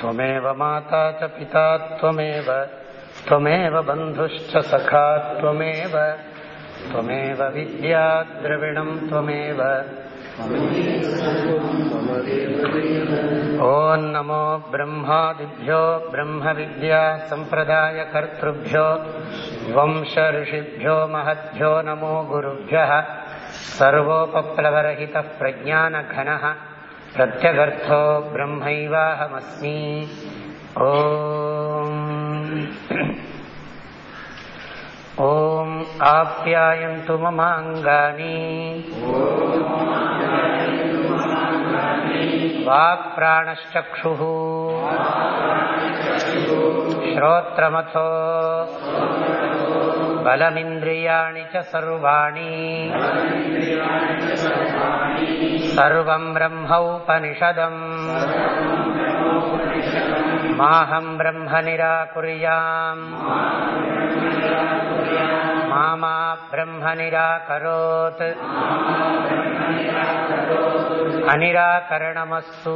त्वमेव माता च पिता त्वमेव त्वमेव बन्धुश्च सखा त्वमेव त्वमेव विद्या द्रविणम् त्वमेव। ॐ नमो ब्रह्मादिभ्यो ब्रह्मविद्या सम्प्रदायकर्तृभ्यो वंश ऋषिभ्यो महद्भ्यो नमो गुरुभ्यः सर्वोपप्लवरहितः प्रज्ञानघनः प्रत्यगर्थो ब्रह्मैवाहमस्मि। ॐ आप्यायन्तु ममाङ्गानि। वाक्प्राणश्चक्षुः। श्रोत्रमथो बलमिन्द्रियाणि च सर्वाणि सर्वम् ब्रह्मौपनिषदम् माहम् ब्रह्म निराकुर्याम् मा ब्रह्म निराकरोत् अनिराकरणमस्तु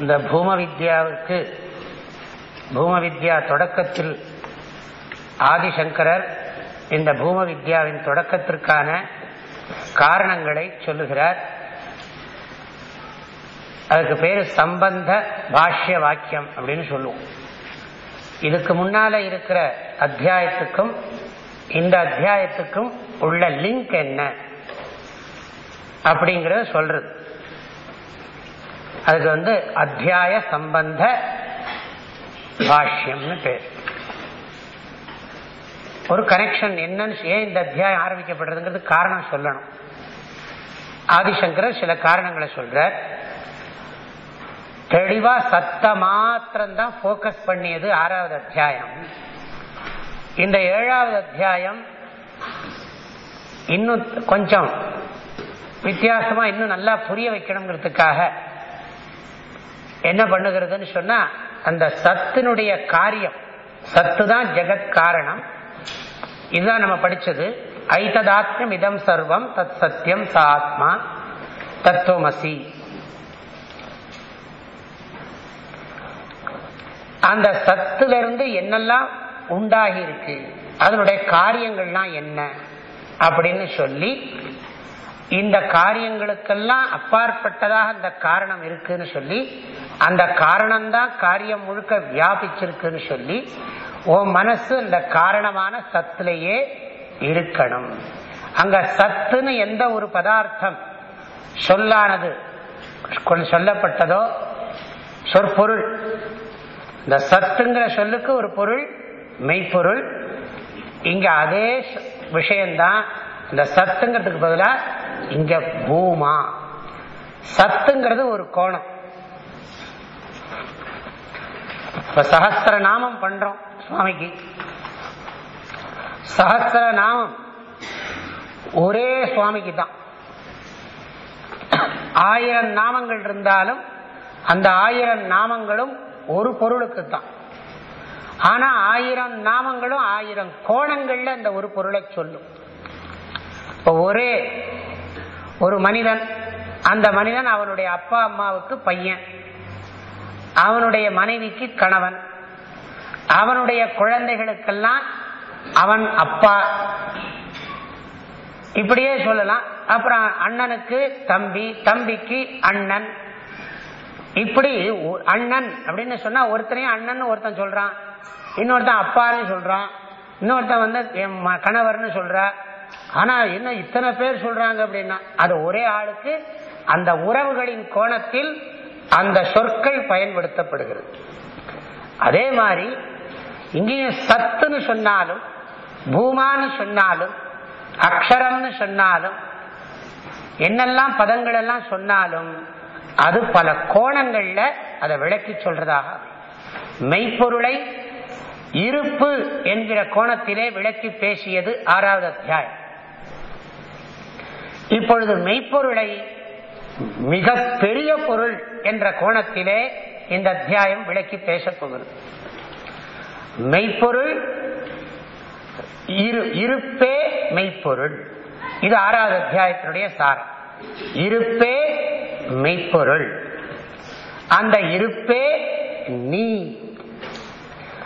இந்த பூம வித்யாவுக்கு பூம வித்யா தொடக்கத்தில் ஆதிசங்கரர் இந்த பூம வித்யாவின் தொடக்கத்திற்கான காரணங்களை சொல்லுகிறார். அதுக்கு பேர் சம்பந்த பாஷ்ய வாக்கியம் அப்படின்னு சொல்லுவோம். இதுக்கு முன்னால இருக்கிற அத்தியாயத்துக்கும் இந்த அத்தியாயத்துக்கும் உள்ள லிங்க் என்ன? அப்படிங்கறத சொல்றது. அதுக்கு வந்து அத்தியாய சம்பந்த பாஷ்யம்னு பேர். ஒரு கனெக்ஷன் என்னன்னு ஏன் இந்த அத்தியாயம் ஆரம்பிக்கப்படுறதுங்கிறது காரணம் சொல்லணும். ஆதிசங்கரர் சில காரணங்களை சொல்ற தெளிவா சத்த மாத்திரம்தான் போக்கஸ் பண்ணியது ஆறாவது அத்தியாயம். இந்த ஏழாவது அத்தியாயம் இன்னும் கொஞ்சம் வித்தியாசமா இன்னும் நல்லா புரிய வைக்கணுங்கிறதுக்காக என்ன பண்ணுகிறதுன்னு சொன்னா அந்த சத்தினுடைய காரியம். சத்து தான் ஜெகத் காரணம். இதுதான் நம்ம படிச்சது. ஐததாத்மியம் இதம் சர்வம் தத் சத்தியம் சாத்மா தத்துவமசி. அந்த சத்துல இருந்து என்னெல்லாம் உண்டாகி இருக்கு அதனுடைய காரியங்கள்லாம் என்ன? அப்படின்னு சொல்லி இந்த காரியங்களுக்கெல்லாம் அப்பாற்பட்டதாக அந்த காரணம் இருக்குன்னு சொல்லி அந்த காரணம்தான் காரியம் முழுக்க வியாபிச்சிருக்குன்னு சொல்லி உன் மனசு அந்த காரணமான சத்துலேயே இருக்கணும். அங்க சத்துன்னு எந்த ஒரு பதார்த்தம் சொல்லானது சொல்லப்பட்டதோ சொற்பொருள். இந்த சத்துங்கிற சொல்லுக்கு ஒரு பொருள் மெய்ப்பொருள். இங்க அதே விஷயம்தான் இந்த சத்துங்கிறதுக்கு பதிலாக இங்க பூமா. சத்துங்கிறது ஒரு கோணம். இப்ப சகஸ்திர நாமம் பண்றோம் சுவாமிக்கு. சகஸ்திர நாமம் ஒரே சுவாமிக்கு தான். ஆயிரம் நாமங்கள் இருந்தாலும் அந்த ஆயிரம் நாமங்களும் ஒரு பொருளுக்கு தான். ஆனா ஆயிரம் நாமங்களும் ஆயிரம் கோணங்கள்ல அந்த ஒரு பொருளை சொல்லும். இப்ப ஒரே ஒரு மனிதன் அந்த மனிதன் அவனுடைய அப்பா அம்மாவுக்கு பையன். அவனுடைய மனைவிக்கு கணவன். அவனுடைய குழந்தைகளுக்கெல்லாம் அவன் அப்பா. இப்படியே சொல்லலாம். அப்புறம் அண்ணனுக்கு தம்பி தம்பிக்கு அண்ணன். இப்படி அண்ணன் அப்படின்னு சொன்னா ஒருத்தனையும் அண்ணன் ஒருத்தன் சொல்றான். இன்னொருத்தன் அப்பான்னு சொல்றான். இன்னொருத்தன் வந்து என் கணவர்னு சொல்ற. ஆனா என்ன இத்தனை பேர் சொல்றாங்க அப்படின்னா அது ஒரே ஆளுக்கு அந்த உறவுகளின் கோணத்தில் அந்த சொற்கள் பயன்படுத்தப்படுகிறது. அதே மாதிரி இங்கேயும் சத்துன்னு சொன்னாலும் பூமான்னு சொன்னாலும் அக்ஷரம்னு சொன்னாலும் என்னெல்லாம் பதங்கள் எல்லாம் சொன்னாலும் அது பல கோணங்கள்ல அதை விளக்கி சொல்றதாக மெய்ப்பொருளை இருப்பு என்கிற கோணத்திலே விளக்கி பேசியது ஆறாவது அத்தியாயம். இப்பொழுது மெய்ப்பொருளை மிக பெரிய பொருள் என்ற கோணத்திலே இந்த அத்தியாயம் விளக்கி பேசப்போகிறது மெய்ப்பொருள் இரு இருப்பே மெய்ப்பொருள். இது ஆறாவது அத்தியாயத்தினுடைய சாரம். இருப்பே மெய்ப்பொருள். அந்த இருப்பே நீ.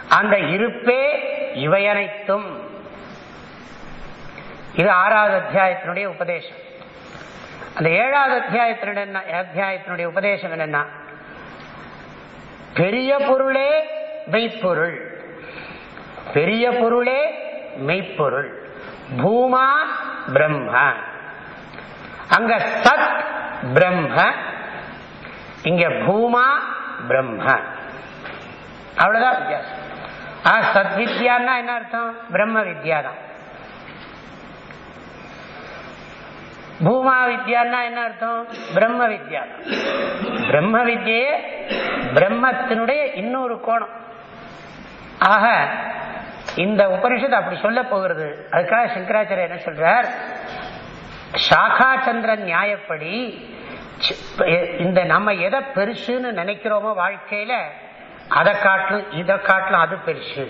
அந்த இருப்பே இவையனைத்தும். இது ஆறாவது அத்தியாயத்தினுடைய உபதேசம். அந்த ஏழாவது அத்தியாயத்தினுடைய அத்தியாயத்தினுடைய உபதேசம் என்னன்னா பெரிய பொருளே மெய்ப்பொருள். பெரிய பொருளே மெய்ப்பொருள். பூமா பிரம்ம. அங்க சத் பிரம்ம இங்க பூமா பிரம்ம. அவ்வளவுதான் வித்தியாசம். ஆ சத் வித்யான்னா என்ன அர்த்தம்? பிரம்ம வித்யா தான் பூமா வித்யான்னா என்ன அர்த்தம்? பிரம்ம வித்யா பிரம்ம வித்யே பிரம்மத்தினுடைய இன்னொரு கோணம். ஆக இந்த உபனிஷத்து அப்படி சொல்ல போகிறது. அதுக்காக சங்கராச்சாரிய என்ன சொல்றார்? சாகா சந்திரன் நியாயப்படி இந்த நம்ம எதை பெருசுன்னு நினைக்கிறோமோ வாழ்க்கையில அதை காட்டிலும் இதை காட்டிலும் அது பெருசு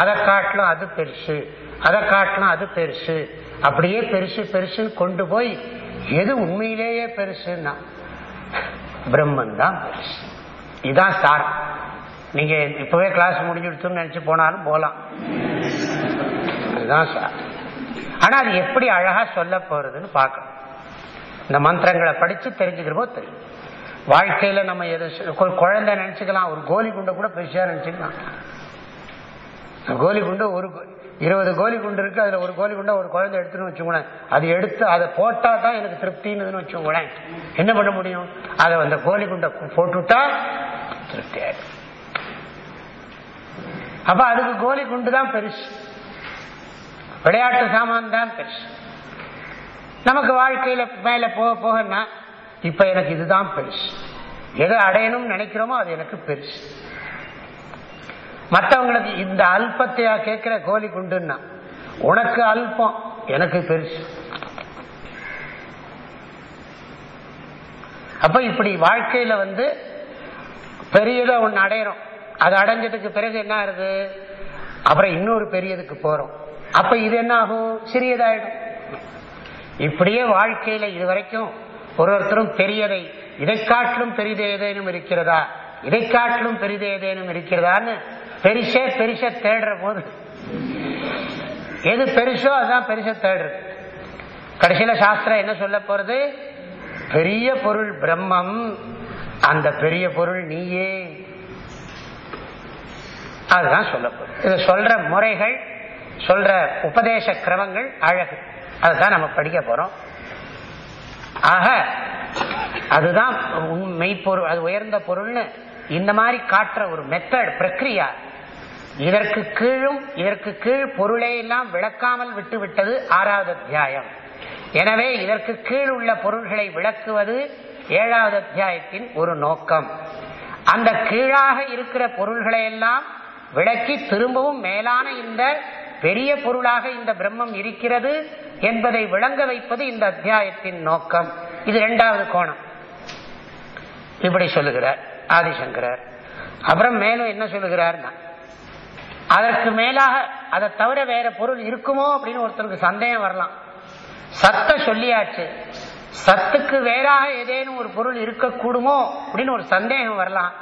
அதை காட்டிலும் அது பெருசு அதை காட்டிலும் அது பெருசு அப்படியே பெருசு பெருசுன்னு கொண்டு போய் எது உண்மையிலேயே பெருசுன்னா? பிரம்மன் தான் பெருசு. இதுதான் சார். நீங்க இப்பவே கிளாஸ் முடிஞ்சுடுச்சுன்னு நினைச்சு போனாலும் போலாம். அதுதான் சார். ஆனா அது எப்படி அழகா சொல்ல போறதுன்னு பார்க்கணும். இந்த மந்திரங்களை படிச்சு தெரிஞ்சுக்கிறப்போ தெரியும். வாழ்க்கையில நம்ம எது குழந்தை நினைச்சுக்கலாம் ஒரு கோலி குண்டை கூட பெருசா நினைச்சுக்கலாம். கோலி குண்டு ஒரு இருபது கோலி குண்டு இருக்கு அதுல ஒரு கோலி குண்டா ஒரு குழந்தை எடுத்துன்னு வச்சுக்கோங்களேன். அது எடுத்து அதை போட்டா தான் எனக்கு திருப்தின்னு வச்சுக்கோங்களேன். என்ன பண்ண முடியும்? அதை அந்த கோலி குண்டை போட்டுட்டா திருப்தி ஆயிடும். அப்ப அதுக்கு கோலி குண்டு தான் பெருசு. விளையாட்டு சாமான் தான் பெருசு. நமக்கு வாழ்க்கையில மேல போக போகன்னா இப்ப எனக்கு இதுதான் பெருசு. எதை அடையணும்னு நினைக்கிறோமோ அது எனக்கு பெருசு. மற்றவங்களுக்கு இந்த அல்பத்தையா கேட்கிற கோழி குண்டுன்னா உனக்கு அல்பம் எனக்கு பெருசு. அப்ப இப்படி வாழ்க்கையில வந்து பெரியதை ஒன்னு அடையிறோம். அது அடைஞ்சதுக்கு பிறகு என்ன ஆகுது? அப்புறம் இன்னொரு பெரியதுக்கு போறோம். அப்ப இது என்ன ஆகும்? சிறியதாயிடும். இப்படியே வாழ்க்கையில இது வரைக்கும் ஒரு ஒருத்தரும் பெரியதை இதை காட்டிலும் பெரிது ஏதேனும் இருக்கிறதா? இதை காட்டிலும் பெரிது ஏதேனும் இருக்கிறதான்னு பெருசே பெருச தேடுற போது. எது பெருசோ அதுதான் பெருச தேடுறது. கடைசியில சாஸ்திரம் என்ன சொல்ல போறது? பெரிய பொருள் பிரம்மம் அந்த பெரிய பொருள் நீயே. அதுதான் சொல்ல போறது. இதை சொல்ற முறைகள் சொல்ற உபதேச கிரமங்கள் அழகு. அதுதான் நம்ம படிக்க போறோம். ஆக அதுதான் மெய்ப்பொருள் அது உயர்ந்த பொருள்னு இந்த மாதிரி காட்டுற ஒரு மெத்தட் பிரக்ரியா. இதற்கு கீழும் இதற்கு கீழ் பொருளை எல்லாம் விளக்காமல் விட்டுவிட்டது ஆறாவது அத்தியாயம். எனவே இதற்கு கீழ் உள்ள பொருள்களை விளக்குவது ஏழாவது அத்தியாயத்தின் ஒரு நோக்கம். அந்த கீழாக இருக்கிற பொருள்களை எல்லாம் விளக்கி திரும்பவும் மேலான இந்த பெரிய பொருளாக இந்த பிரம்மம் இருக்கிறது என்பதை விளங்க வைப்பது இந்த அத்தியாயத்தின் நோக்கம். இது இரண்டாவது கோணம். இப்படி சொல்லுகிறார் ஆதிசங்கரர். அப்புறம் மேலும் என்ன சொல்லுகிறார்னா அதற்கு மேலாக அதை தவிர வேற பொருள் இருக்குமோ அப்படின்னு ஒருத்தருக்கு சந்தேகம் வரலாம். சத்த சொல்லியாச்சு. சத்துக்கு வேறாக ஏதேனும் ஒரு பொருள் இருக்கக்கூடுமோ அப்படின்னு ஒரு சந்தேகம் வரலாம்.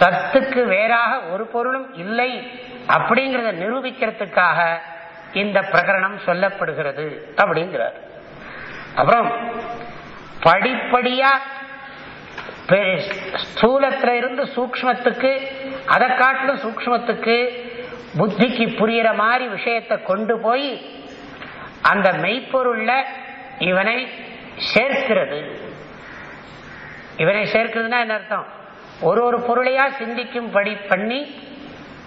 சத்துக்கு வேறாக ஒரு பொருளும் இல்லை அப்படிங்கிறத நிரூபிக்கிறதுக்காக இந்த பிரகரணம் சொல்லப்படுகிறது அப்படிங்கிறார். அப்புறம் படிப்படியா ஸ்தூலத்துல இருந்து சூக்மத்துக்கு அதை காட்டிலும் சூக்மத்துக்கு புத்திக்கு புரியிற மாதிரி விஷயத்தை கொண்டு போய் அந்த மெய்ப்பொருள்ல இவனை சேர்க்கிறது. இவனை சேர்க்கிறதுனா என்ன அர்த்தம்? ஒரு ஒரு பொருளையா சிந்திக்கும் படி பண்ணி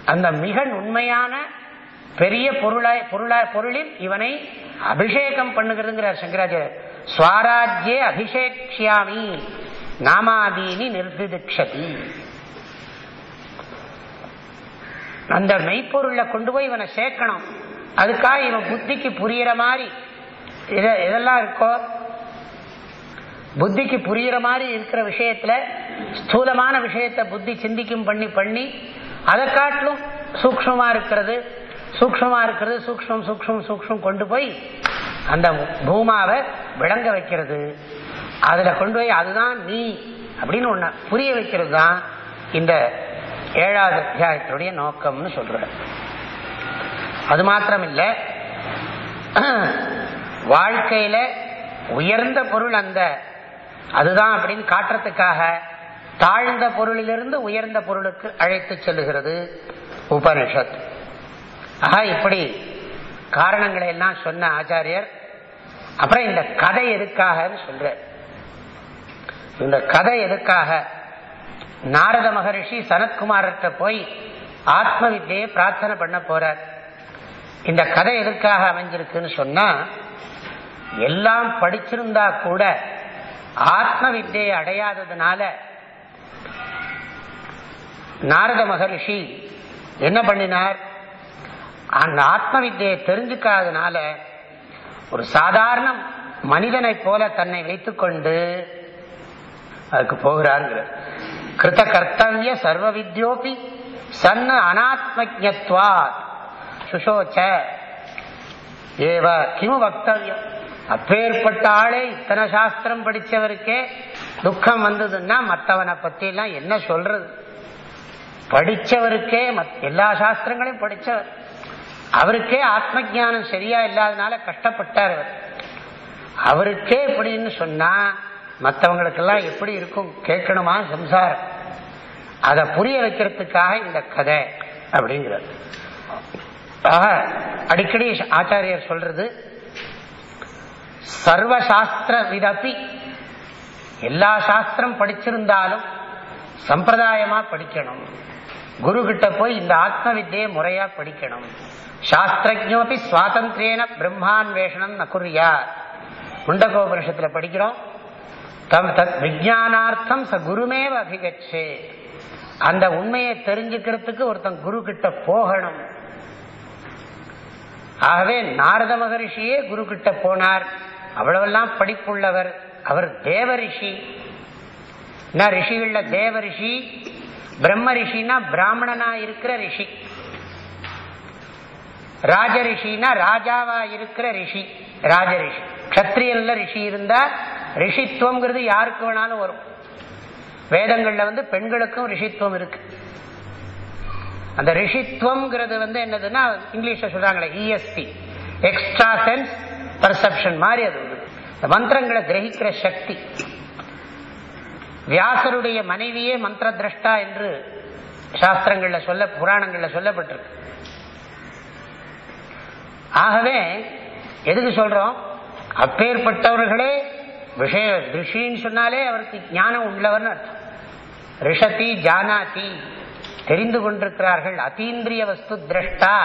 அந்த மிக உண்மையான பெரிய பொருளாய் பொருளா பொருளில் இவனை அபிஷேகம் பண்ணுகிறதுங்கிறார் சங்கராச்சாரியர். ஸ்வராஜ்யே அபிஷேக்ஷியாமி நாமாதீனி நிர்திதிக்ஷதி. அந்த மெய்ப்பொருளை கொண்டு போய் இவனை சேர்க்கணும். அதுக்காக இவன் புத்திக்கு புரியிற மாதிரி இதெல்லாம் இருக்கோ? புத்திக்கு புரியிற மாதிரி இருக்கிற விஷயத்துல ஸ்தூலமான விஷயத்தை புத்தி சிந்திக்கும் பண்ணி பண்ணி அதை காட்டிலும் சூக்மமா இருக்கிறது சூக்மமா இருக்கிறது சூக்மம் சூக்மம் சூக்மம் கொண்டு போய் அந்த பூமாவை விளங்க வைக்கிறது. அதுல கொண்டு போய் அதுதான் நீ அப்படின்னு ஒண்ணு புரிய வைக்கிறது தான் இந்த ஏழாவது அத்தியாயத்தினுடைய நோக்கம்னு சொல்ற அது மாத்திரம் இல்ல வாழ்க்கையில உயர்ந்த பொருள் அந்த. அதுதான் அப்படின்னு காட்டுறதுக்காக தாழ்ந்த பொருளிலிருந்து உயர்ந்த பொருளுக்கு அழைத்து செல்லுகிறது உபனிஷத். ஆக இப்படி காரணங்களை எல்லாம் சொன்ன ஆச்சாரியர் அப்புறம் இந்த கதை எதுக்காகன்னு சொல்ற இந்த கதை எதுக்காக? நாரத மகரிஷி சனத்குமார்கிட்ட போய் ஆத்ம வித்தியை பிரார்த்தனை பண்ண போறார். இந்த கதை எதற்காக அமைஞ்சிருக்குன்னு சொன்னா எல்லாம் படிச்சிருந்தா கூட ஆத்ம வித்தியை அடையாததுனால நாரத மகரிஷி என்ன பண்ணினார்? அந்த ஆத்ம வித்தியை தெரிஞ்சுக்காதனால ஒரு சாதாரண மனிதனை போல தன்னை வைத்துக்கொண்டு அதுக்கு போகிறாருங்கிற கிருத கர்த்தவிய சர்வ வித்யோபி சன்ன அனாத்மஜத்வாத் சுஷோச்ச ஏவ கிமு வக்தவியம் அப்பேற்பட்ட ஆளே இத்தனை சாஸ்திரம் படிச்சவருக்கே துக்கம் வந்ததுன்னா மற்றவனை பற்றிலாம் என்ன சொல்றது? படிச்சவருக்கே மத்- எல்லா சாஸ்திரங்களையும் படிச்சவர். அவருக்கே ஆத்ம ஜானம் சரியா இல்லாதனால கஷ்டப்பட்டார் அவர். அவருக்கே இப்படின்னு சொன்னா மற்றவங்களுக்கெல்லாம் எப்படி இருக்கும்? கேட்கணுமா? சம்சாரம். அதை புரிய வைக்கிறதுக்காக இந்த கதை அப்படிங்கிறது அடிக்கடி ஆச்சாரியர் சொல்றது சர்வசாஸ்திர விதப்பி எல்லா சாஸ்திரம் படிச்சிருந்தாலும் சம்பிரதாயமா படிக்கணும். குரு கிட்ட போய் இந்த ஆத்ம வித்தியை முறையா படிக்கணும். சாஸ்திரஜோபி சுவாதந்திரேன பிரம்மான்வேஷனம் நகுரியா. முண்டகோபனிஷத்துல படிக்கிறோம். தம் தத் விஜயானார்த்தம் ச குருமேவ அபிகச்சே. அந்த உண்மையை தெரிஞ்சுக்கிறதுக்கு ஒருத்தன் குரு கிட்ட போகணும். ஆகவே நாரத மகரிஷியே குரு கிட்ட போனார். அவ்வளவெல்லாம் படிப்புள்ளவர். அவர் தேவ ரிஷி என்ன ரிஷிகள்ல தேவ ரிஷி பிரம்ம ரிஷினா பிராமணனா இருக்கிற ரிஷி. ராஜ ரிஷினா ராஜாவா இருக்கிற ரிஷி. ராஜரிஷி. கத்திரியன்ல ரிஷி இருந்தா ரிஷித்துவம்ங்கிறது யாருக்கு வேணாலும் வரும். வேதங்கள்ல வந்து பெண்களுக்கும் ரிஷித்துவம் இருக்கு. அந்த ரிஷித்துவம்ங்கிறது வந்து என்னதுன்னா இங்கிலீஷ்ல சொல்றாங்களே இஎஸ்பி எக்ஸ்ட்ரா சென்ஸ் பர்செப்ஷன் மாதிரி அது இந்த மந்திரங்களை கிரகிக்கிற சக்தி. வியாசருடைய மனைவியே மந்திர திரஷ்டா என்று சாஸ்திரங்கள்ல சொல்ல புராணங்கள்ல சொல்லப்பட்டிருக்கு. ஆகவே எதுக்கு சொல்றோம்? அப்பேற்பட்டவர்களே விஷய ரிஷின்னு சொன்னாலே அவருக்கு ஞானம் உள்ளவர்னு அர்த்தம். ரிஷதி ஜானாதி தெரிந்து கொண்டிருக்கிறார்கள். அதீந்திரிய வஸ்து திரஷ்டா.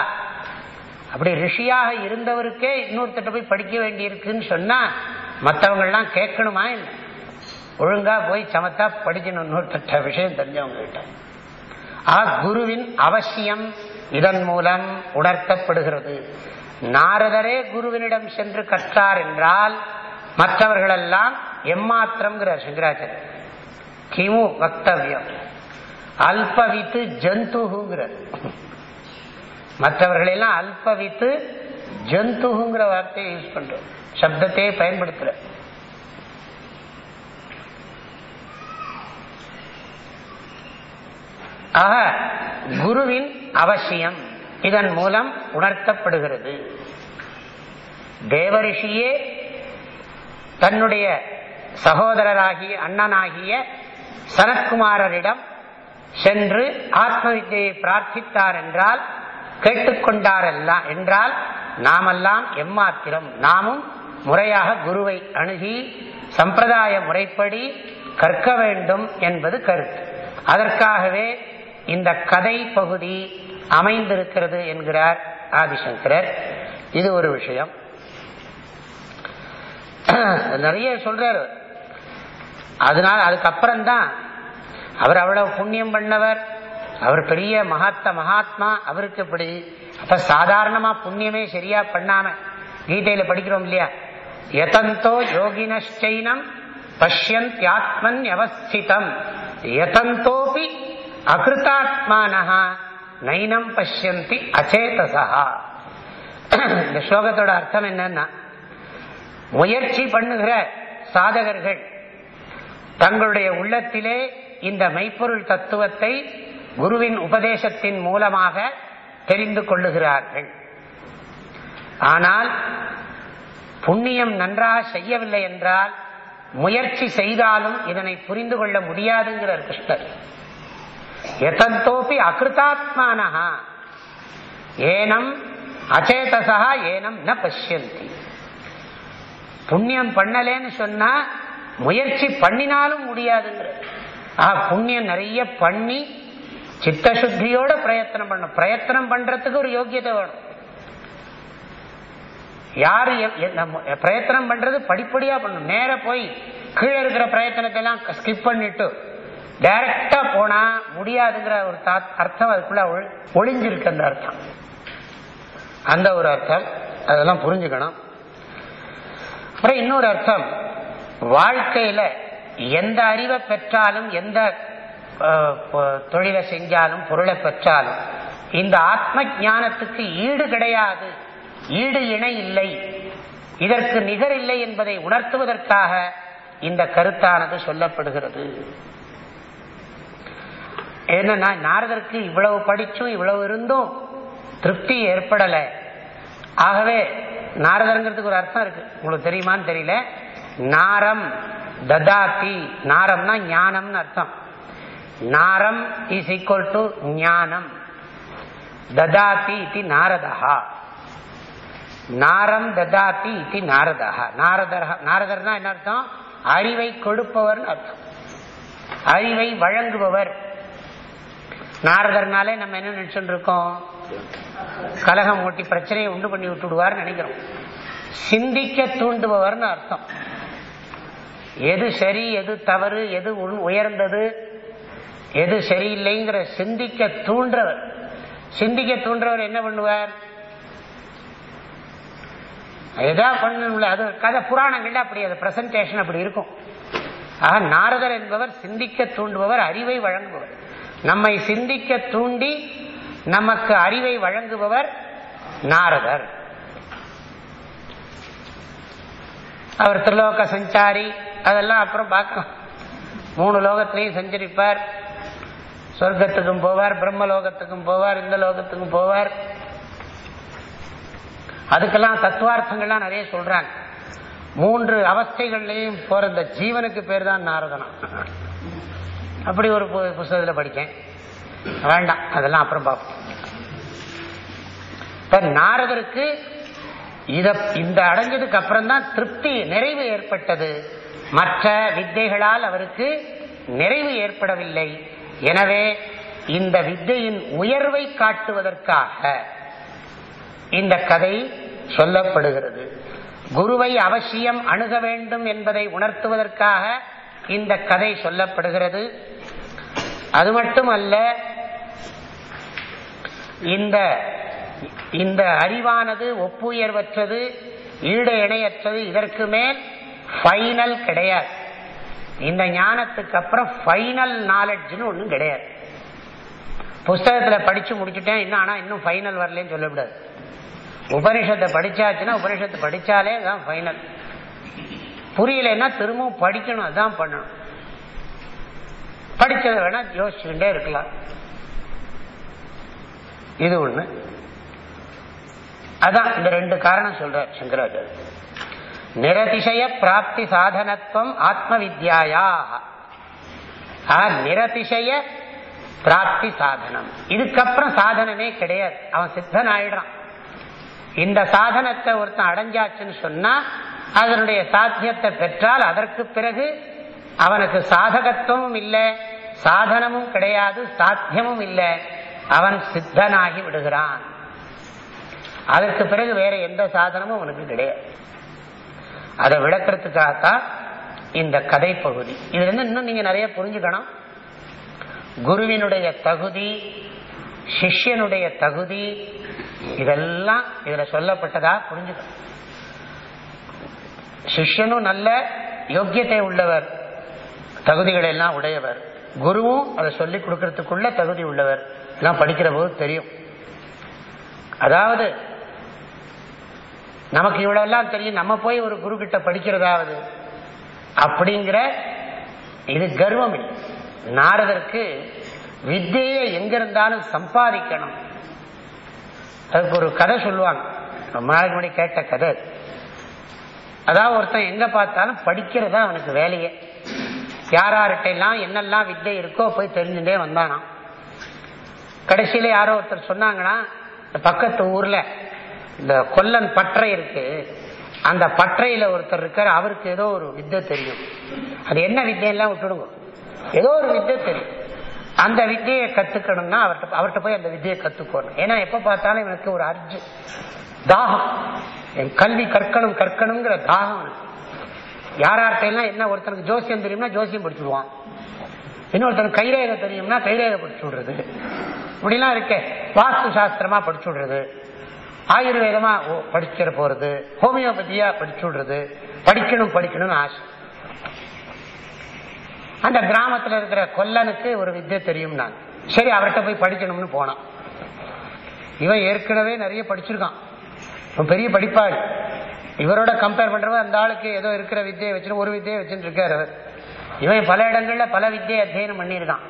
அப்படி ரிஷியாக இருந்தவருக்கே இன்னொருத்தட்ட போய் படிக்க வேண்டியிருக்குன்னு சொன்னா மற்றவங்கள்லாம் கேட்கணுமா இல்லை? ஒழுங்கா போய் சமத்தா படிக்கணும். இன்னொருத்தட்ட விஷயம் தெரிஞ்சவங்க கிட்ட ஆ குருவின் அவசியம் இதன் மூலம் உணர்த்தப்படுகிறது. நாரதரே குருவினிடம் சென்று கற்றார் என்றால் மற்றவர்களெல்லாம் எம்மாத்திரம்ங்கிறார் சங்கராச்சாரியர். கிமு வக்தவியம். அல்பவித்து ஜந்துகுங்கிறார் மற்றவர்களெல்லாம் அல்பவித்து ஜந்துகுங்கிற வார்த்தையை யூஸ் பண்றோம். சப்தத்தையே பயன்படுத்துற. ஆக குருவின் அவசியம் இதன் மூலம் உணர்த்தப்படுகிறது. தேவரிஷியே தன்னுடைய சகோதரராகிய அண்ணனாகிய சனத்குமாரரிடம் சென்று ஆத்ம வித்தியை பிரார்த்தித்தார் என்றால் கேட்டுக்கொண்டார் எல்லாம் என்றால் நாமெல்லாம் எம்மாத்திரம். நாமும் முறையாக குருவை அணுகி சம்பிரதாய முறைப்படி கற்க வேண்டும் என்பது கருத்து. அதற்காகவே இந்த கதை பகுதி அமைந்திருக்கிறது என்கிறார் ஆதிசங்கரர். இது ஒரு விஷயம். நிறைய சொல்றாரு. அதனால அதுக்கப்புறம் தான் அவர் அவ்வளவு புண்ணியம் பண்ணவர். அவர் பெரிய மகாத்த மகாத்மா. அவருக்கு இப்படி அப்ப சாதாரணமா புண்ணியமே சரியா பண்ணாம கீதையில படிக்கிறோம் இல்லையா? யதந்தோ யோகினச்சைனம் பஷ்யந்தியாத்மன் அவஸ்திதம் எதந்தோபி அகிருத்தாத்மானஹா நைனம் பஷ்யந்தி அச்சேதசா இந்த ஸ்லோகத்தோட அர்த்தம் என்னன்னா முயற்சி பண்ணுகிற சாதகர்கள். தங்களுடைய உள்ளத்திலே இந்த மெய்ப்பொருள் தத்துவத்தை குருவின் உபதேசத்தின் மூலமாக தெரிந்து கொள்ளுகிறார்கள். ஆனால் புண்ணியம் நன்றாக செய்யவில்லை என்றால் முயற்சி செய்தாலும் இதனை புரிந்து கொள்ள முடியாதுங்கிறார் கிருஷ்ணர். எதந்தோப்பி அகிருத்தாத்மானஹா? ஏனம் அச்சேதசா ஏனம் ந பசியந்தி புண்ணியம் பண்ணலேன்னு சொன்னா முயற்சி பண்ணினாலும் முடியாதுங்கிற. ஆ புண்ணியம் நிறைய பண்ணி சித்த சுத்தியோட பிரயத்தனம் பண்ண பிரயத்தனம் பண்றதுக்கு ஒரு யோகியதை வேணும். யாரு நம்ம பிரயத்தனம் பண்றது படிப்படியா பண்ணணும். நேர போய் கீழே இருக்கிற பிரயத்தனத்தை எல்லாம் ஸ்கிப் பண்ணிட்டு டைரக்டா போனா முடியாதுங்கிற ஒரு தாத்- அர்த்தம் அதுக்குள்ள ஒளிஞ்சிருக்கு அந்த அர்த்தம். அந்த ஒரு அர்த்தம். அதெல்லாம் புரிஞ்சுக்கணும். அப்புறம் இன்னொரு அர்த்தம். வாழ்க்கையில எந்த அறிவை பெற்றாலும் எந்த தொழிலை செஞ்சாலும் பொருளை பெற்றாலும் இந்த ஆத்ம ஞானத்துக்கு ஈடு கிடையாது. ஈடு இணை இல்லை. இதற்கு நிகர் இல்லை என்பதை உணர்த்துவதற்காக இந்த கருத்தானது சொல்லப்படுகிறது. என்னன்னா நாரதற்கு இவ்வளவு படிச்சும் இவ்வளவு இருந்தும் திருப்தி ஏற்படலை. ஆகவே நாரதருங்கிறதுக்கு ஒரு அர்த்தம் இருக்கு. உங்களுக்கு தெரியுமான்னு தெரியல. நாரம் ததாத்தி. நாரம்னா ஞானம்னு அர்த்தம். நாரம் இஸ் ஈக்குவல் டு ஞானம். ததாத்தி இது நாரதா நாரம் ததாத்தி இது நாரதா நாரதர் நாரதர்னா என்ன அர்த்தம்? அறிவை கொடுப்பவர்னு அர்த்தம். அறிவை வழங்குபவர். நாரதர்னாலே நம்ம என்ன நினைச்சுட்டு இருக்கோம்? கலகம் ஓட்டி பிரச்சனையை உண்டு பண்ணி விட்டுடுவார்னு நினைக்கிறோம். சிந்திக்க தூண்டுபவர்னு அர்த்தம். எது சரி எது தவறு எது உயர்ந்தது எது சரியில்லைங்கிற சிந்திக்க தூண்டுறவர் சிந்திக்க தூண்டுறவர் என்ன பண்ணுவார்? எதா பண்ணல அது கதை புராணங்கள்ல அப்படி அது பிரசன்டேஷன் அப்படி இருக்கும். ஆக நாரதர் என்பவர் சிந்திக்க தூண்டுபவர் அறிவை வழங்குபவர். நம்மை சிந்திக்க தூண்டி நமக்கு அறிவை வழங்குபவர் நாரதர். அவர் திருலோக சஞ்சாரி அதெல்லாம் அப்புறம் பார்க்கலாம். மூணு லோகத்திலையும் சஞ்சரிப்பார். சொர்க்கத்துக்கும் போவார் பிரம்ம லோகத்துக்கும் போவார் இந்த லோகத்துக்கும் போவார். அதுக்கெல்லாம் தத்துவார்த்தங்கள்லாம் நிறைய சொல்றாங்க. மூன்று அவஸ்தைகள்லையும் போற இந்த ஜீவனுக்கு பேர் தான் நாரதனம் அப்படி ஒரு பு- புஸ்தகத்துல வேண்டாம் அதெல்லாம் அப்புறம் பார்ப்போம். இப்ப நாரதருக்கு இத இந்த அடைஞ்சதுக்கு அப்புறம் தான் திருப்தி நிறைவு ஏற்பட்டது. மற்ற வித்தைகளால் அவருக்கு நிறைவு ஏற்படவில்லை. எனவே இந்த வித்தையின் உயர்வை காட்டுவதற்காக இந்த கதை சொல்லப்படுகிறது. குருவை அவசியம் அணுக வேண்டும் என்பதை உணர்த்துவதற்காக இந்த கதை சொல்லப்படுகிறது. அது மட்டுமல்ல இந்த இந்த அறிவானது ஒப்புயர்வற்றது ஈடு இணையற்றது இதற்கு மேல் ஃபைனல் கிடையாது. இந்த ஞானத்துக்கு அப்புறம் ஃபைனல் நாலெட்ஜ்னு ஒன்றும் கிடையாது. புஸ்தகத்தில் படிச்சு முடிச்சுட்டேன் இன்னும் ஆனால் இன்னும் ஃபைனல் வரலன்னு சொல்லக்கூடாது உபனிஷத்தை படிச்சாச்சுன்னா உபனிஷத்தை படித்தாலே தான் ஃபைனல் புரியலைன்னா திரும்பவும் படிக்கணும் அதான் பண்ணணும். படித்ததை வேணால் யோசிச்சுக்கிட்டே இருக்கலாம். இது ஒண்ணு. அதான் இந்த ரெண்டு காரணம் சொல்றார் சங்கராச்சாரியர் நிரதிசய பிராப்தி சாதனத்துவம் ஆத்ம வித்யாயா நிரதிசய பிராப்தி சாதனம். இதுக்கப்புறம் சாதனமே கிடையாது. அவன் சித்தன் ஆயிடுறான். இந்த சாதனத்தை ஒருத்தன் அடைஞ்சாச்சுன்னு சொன்னா அதனுடைய சாத்தியத்தை பெற்றால் அதற்கு பிறகு அவனுக்கு சாதகத்துவமும் இல்லை சாதனமும் கிடையாது சாத்தியமும் இல்லை. அவன் சித்தனாகி விடுகிறான். அதற்கு பிறகு வேற எந்த சாதனமும் அவனுக்கு கிடையாது. அதை விளக்கிறதுக்காகத்தான் இந்த கதை பகுதி. இதுல இருந்து இன்னும் நீங்க நிறைய புரிஞ்சுக்கணும். குருவினுடைய தகுதி சிஷ்யனுடைய தகுதி இதெல்லாம் இதுல சொல்லப்பட்டதா புரிஞ்சுக்கணும். சிஷ்யனும் நல்ல யோக்கியத்தை உள்ளவர். தகுதிகள் எல்லாம் உடையவர். குருவும் அதை சொல்லிக் கொடுக்கறதுக்குள்ள தகுதி உள்ளவர். எல்லாம் படிக்கிற போது தெரியும். அதாவது நமக்கு இவ்வளவு தெரியும். நம்ம போய் ஒரு குரு கிட்ட படிக்கிறதாவது அப்படிங்கிற இது கர்வம் இல்லை. நாரதற்கு வித்தியை எங்க இருந்தாலும் சம்பாதிக்கணும். அதுக்கு ஒரு கதை சொல்லுவாங்க. ரொம்ப நாளைக்கு முன்னாடி கேட்ட கதை அதாவது ஒருத்தன் எங்க பார்த்தாலும் படிக்கிறதா அவனுக்கு வேலையே. யாரார்கிட்ட எல்லாம் என்னெல்லாம் வித்தை இருக்கோ போய் தெரிஞ்சுட்டே வந்தானாம். கடைசியில யாரோ ஒருத்தர் சொன்னாங்கன்னா பக்கத்து ஊர்ல இந்த கொல்லன் பற்றை இருக்கு. அந்த பற்றையில ஒருத்தர் இருக்கார் அவருக்கு ஏதோ ஒரு வித்தை தெரியும். அது என்ன வித்தையெல்லாம் விட்டுடுங்க. ஏதோ ஒரு வித்தை தெரியும். அந்த வித்தியை கத்துக்கணும்னா அவர்கிட்ட அவர்கிட்ட போய் அந்த வித்தியை கத்துக்கணும். ஏன்னா எப்ப பார்த்தாலும் இவனுக்கு ஒரு அர்ஜு தாகம். என் கல்வி கற்கணும் கற்கணுங்கிற தாகம் யார் யாரார்ட்ட என்ன ஒருத்தனுக்கு ஜோசியம் தெரியும்னா ஜோசியம் படிச்சுடுவான் இன்னொருத்தனுக்கு கைரேக தெரியும்னா கைரேக படிச்சு விடுறது. இப்படிலாம் இருக்கே. வாஸ்து சாஸ்திரமா படிச்சு விடுறது. ஆயுர்வேதமா ஓ, படிச்சிட போறது. ஹோமியோபதியா படிச்சு விடுறது. படிக்கணும் படிக்கணும்னு ஆசை. அந்த கிராமத்துல இருக்கிற கொல்லனுக்கு ஒரு வித்தியை தெரியும் நான். சரி அவர்கிட்ட போய் படிக்கணும்னு போனான். இவன் ஏற்கனவே நிறைய படிச்சிருக்கான். பெரிய படிப்பாளி. இவரோட கம்பேர் பண்றவன் அந்த ஆளுக்கு ஏதோ இருக்கிற வித்தியை வச்சுன்னு ஒரு வித்தியை வச்சுட்டு இருக்காரு அவர். இவன் பல இடங்கள்ல பல வித்தியை அத்தியனம் பண்ணியிருக்கான்.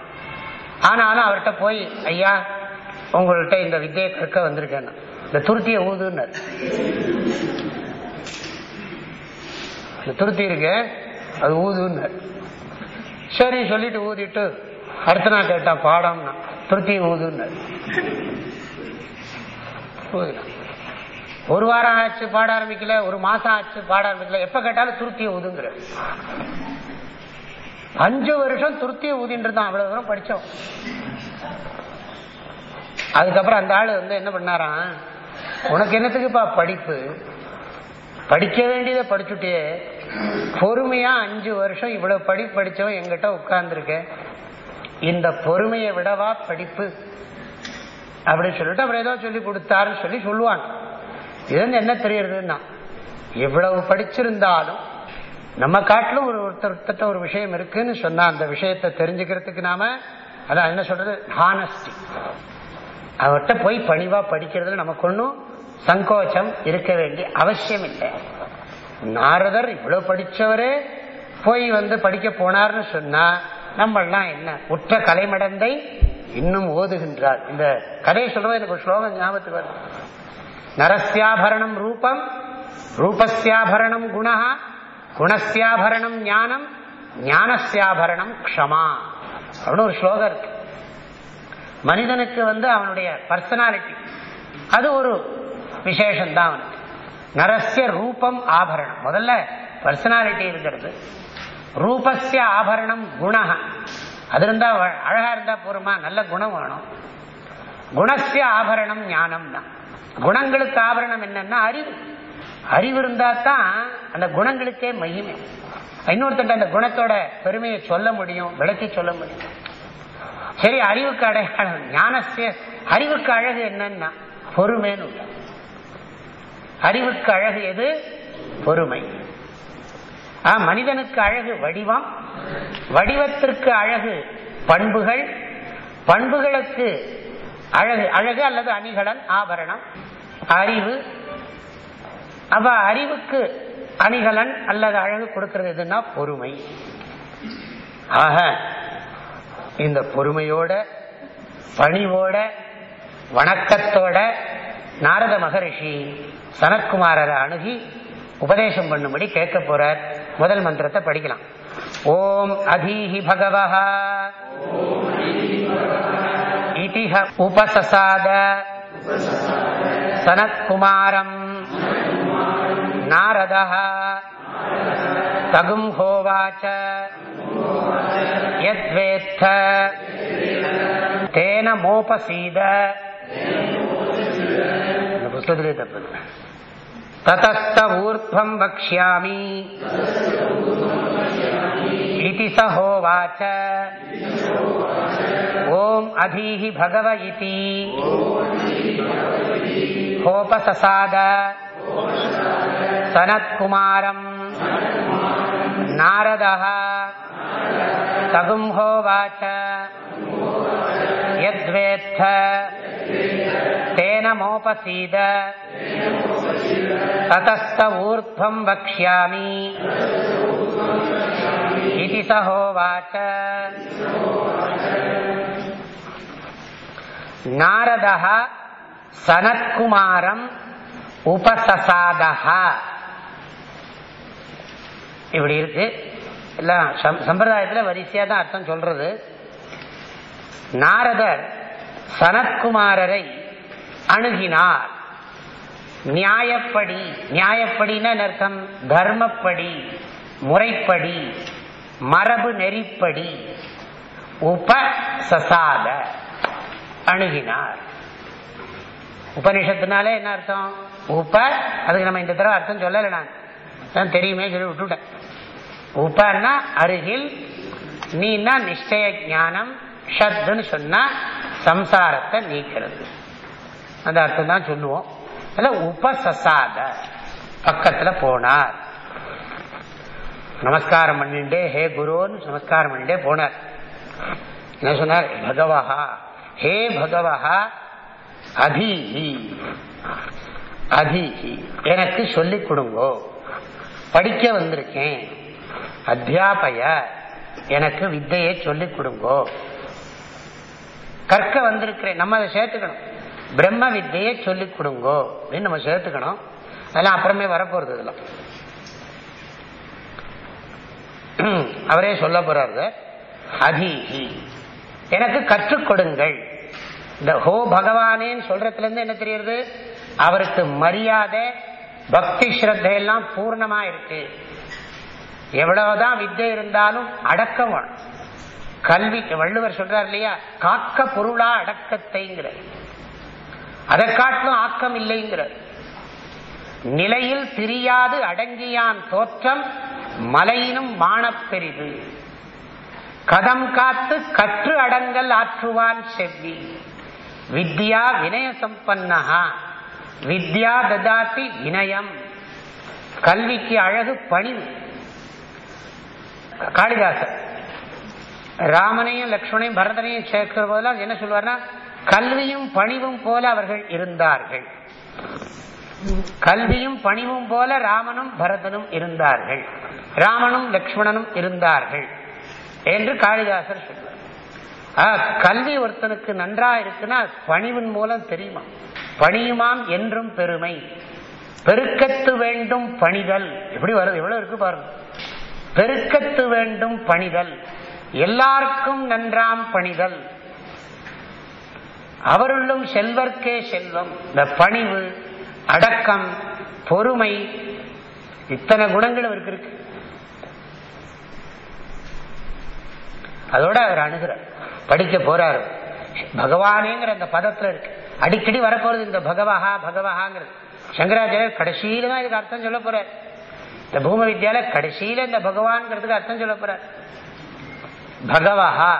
ஆனாலும் அவர்கிட்ட போய் ஐயா உங்கள்கிட்ட இந்த வித்தியை கற்க வந்திருக்கேன். இந்த துருத்தியை ஊதுன்னு இந்த துருத்தி இருக்கு அது ஊதுன்னு சரி சொல்லிட்டு ஊதிட்டு அடுத்த நாள் கேட்டான் பாடம்னா திருத்தியும் ஊதுன்னு ஒரு வாரம் ஆச்சு பாட ஆரம்பிக்கல ஒரு மாசம் ஆச்சு பாட ஆரம்பிக்கல. எப்ப கேட்டாலும் திருத்தியை ஊதுங்கிற அஞ்சு வருஷம் துருத்திய ஊதின்னு இருந்தான் அவ்வளவு தூரம் படிச்சோம். அதுக்கப்புறம் அந்த ஆள் வந்து என்ன பண்ணாராம் உனக்கு என்னத்துக்குப்பா படிப்பு? படிக்க வேண்டியதை படிச்சுட்டே பொறுமையா அஞ்சு வருஷம் இவ்வளவு படி படிச்சவன் எங்கிட்ட உட்கார்ந்துருக்க. இந்த பொறுமையை விடவா படிப்பு? அப்படின்னு சொல்லிட்டு அப்புறம் ஏதோ சொல்லி கொடுத்தாருன்னு சொல்லி சொல்லுவாங்க இது வந்து என்ன தெரியறதுன்னா எவ்வளவு படிச்சிருந்தாலும் நம்ம காட்டிலும் ஒரு ஒருத்தர்கிட்ட ஒரு விஷயம் இருக்குன்னு சொன்னா அந்த விஷயத்தை தெரிஞ்சுக்கிறதுக்கு நாம அதான் என்ன சொல்றது? ஹானஸ்டி. அவர்கிட்ட போய் பணிவா படிக்கிறதுல நமக்கு ஒன்றும் சங்கோச்சம் இருக்க வேண்டிய அவசியம் இல்லை. நாரதர் இவ்வளவு படிச்சவரே போய் வந்து படிக்க போனார்னு சொன்னா நம்மளாம் என்ன? உற்ற கலைமடந்தை இன்னும் ஓதுகின்றார். இந்த கதையை சொல்றது எனக்கு ஸ்லோகம் ஞாபகத்துக்கு வருது. நரஸ்யாபரணம் ரூபம் ரூபஸ்யாபரணம் குணா குணஸ்யாபரணம் ஞானம் ஞானசியாபரணம் க்ஷமா. அப்படின்னு ஒரு ஸ்லோகம் இருக்கு. மனிதனுக்கு வந்து அவனுடைய பர்சனாலிட்டி அது ஒரு விசேஷம் தான் அவனுக்கு. நரசிய ரூபம் ஆபரணம். முதல்ல பர்சனாலிட்டி இருக்கிறது. ரூபஸ்ய ஆபரணம் குண அது இருந்தா அழகா இருந்தா போருமா? நல்ல குணம் வேணும். குணசிய ஆபரணம் ஞானம் தான் குணங்களுக்கு ஆபரணம் என்னன்னா அறிவு. அறிவு இருந்தா தான் அந்த குணங்களுக்கே மகிமை. இன்னொருத்தன் அந்த குணத்தோட பெருமையை சொல்ல முடியும் விளக்கி சொல்ல முடியும். சரி அறிவுக்கு அடையாளம் ஞானசே அறிவுக்கு அழகு என்னன்னா பொறுமைன்னு அறிவுக்கு அழகு எது? பொறுமை. ஆ, மனிதனுக்கு அழகு வடிவம் வடிவத்திற்கு அழகு பண்புகள் பண்புகளுக்கு அழகு அழகு அல்லது அணிகலன் ஆபரணம் அறிவு அப்ப அறிவுக்கு அணிகலன் அல்லது அழகு கொடுக்கிறது எதுன்னா பொறுமை. ஆக இந்த பொறுமையோட பணிவோட வணக்கத்தோட நாரத மகரிஷி சனத்குமாரரை அணுகி உபதேசம் பண்ணும்படி கேட்க போறார். முதல் மந்திரத்தை படிக்கலாம். ஓம் அதீஹி பகவஹ. இதிஹ உபசசாத. சனத்குமாரம். नारदः तगुं होवाच यद्वेत्थ तेन मोपसीद ಪುಸ್ತಕದಲ್ಲಿ ತಪ್ಪದು ತತಸ್ತ ಊರ್ಧ್ವಂ ವಕ್ಷ್ಯಾಮಿ ಇತಿ ಸ ಹೋವಾಚ ಓಂ ಅಧೀಹಿ ಭಗವ ಇತಿ ಹೋಪ ಸಸಾದ होपससाद सनत्कुमारम् नारदः तगुम्होवाच यद्वेत्थ तेन मोपसीद ततस्त ऊर्ध्वम् वक्ष्यामि इति स होवाच नारदः சனத்குமாரம் உபசசாதா இப்படி இருக்கு. எல்லாம் சம்பிரதாயத்தில் வரிசையாக தான் அர்த்தம் சொல்றது. நாரதர் சனத்குமாரரை அணுகினார். நியாயப்படி நியாயப்படின்னு அர்த்தம்? தர்மப்படி முறைப்படி மரபு நெறிப்படி உபசசாத அணுகினார். உபனிஷத்துனாலே என்ன அர்த்தம்? உப அதுக்கு நம்ம இந்த தடவை அர்த்தம் சொல்லலை நான். தெரியுமே சொல்லி விட்டுட்டேன் உபன்னா அருகில் நீனா நிச்சய ஞானம் ஷத்துன்னு சொன்னா சம்சாரத்தை நீக்கிறது. அந்த அர்த்தம் தான் சொல்லுவோம். அதில் உபசசாத பக்கத்தில் போனார். நமஸ்காரம் பண்ணிட்டே ஹே குருன்னு நமஸ்காரம் பண்ணிட்டே போனார். என்ன சொன்னார்? பகவஹா. ஹே பகவஹா அதீஹி அதீஹி எனக்கு சொல்லிக் கொடுங்கோ. படிக்க வந்திருக்கேன். அத்தியாபய எனக்கு வித்தையை சொல்லிக் கொடுங்கோ. கற்க வந்திருக்கிறேன். நம்ம அதை சேர்த்துக்கணும். பிரம்ம வித்தையை சொல்லிக் கொடுங்கோ. அப்படின்னு நம்ம சேர்த்துக்கணும். அதெல்லாம் அப்புறமே வரப்போறது இதெல்லாம். அவரே சொல்ல போறாரு அதீஹி. எனக்கு கற்றுக் கொடுங்கள். இந்த ஹோ பகவானேன்னு சொல்றதுல இருந்து என்ன தெரியுது அவருக்கு மரியாதை பக்தி ஸ்ரத்தையெல்லாம் பூர்ணமா இருக்கு எவ்வளவுதான் வித்தை இருந்தாலும் அடக்கம் வேணும் கல்வி வள்ளுவர் சொல்றார் இல்லையா? காக்க பொருளா அடக்கத்தைங்கிற அதை காட்டிலும் ஆக்கம் இல்லைங்கிற நிலையில் திரியாது அடங்கியான் தோற்றம் மலையினும் மானப்பெரிது. கதம் காத்து கற்று அடங்கல் ஆற்றுவான் செவ்வி. வித்யா வினய சம்பன்னஹா வித்யா ததாத்தி வினயம். கல்விக்கு அழகு பணிவு. காளிதாசர் ராமனையும் லக்ஷ்மணையும் பரதனையும் சேர்க்கிற போதெல்லாம் என்ன சொல்வார்னா கல்வியும் பணிவும் போல அவர்கள் இருந்தார்கள். கல்வியும் பணிவும் போல ராமனும் பரதனும் இருந்தார்கள். ராமனும் லக்ஷ்மணனும் இருந்தார்கள் என்று காளிதாசர் சொல்வார். கல்வி ஒருத்தனுக்கு நன்றா இருக்குன்னா பணிவின் மூலம் தெரியுமா? பணியுமாம் என்றும் பெருமை. பெருக்கத்து வேண்டும் பணிதல். எப்படி வருது? எவ்வளவு இருக்கு பாருங்க. பெருக்கத்து வேண்டும் பணிதல். எல்லாருக்கும் நன்றாம் பணிதல். அவருள்ளும் செல்வர்க்கே செல்வம். இந்த பணிவு அடக்கம் பொறுமை இத்தனை குணங்கள் அவருக்கு இருக்கு. அதோட அவர் அணுகிறார். படிக்க போறாரு. பகவானேங்கிற அந்த பதத்துல இருக்கு. அடிக்கடி வரப்போறது இந்த பகவஹா பகவஹாங்கிறது. சங்கராச்சாரியர் கடைசியில தான் இதுக்கு அர்த்தம் சொல்ல போறார். இந்த பூம வித்யால கடைசியில இந்த பகவான்ங்கிறதுக்கு அர்த்தம் சொல்ல போறார். பகவஹா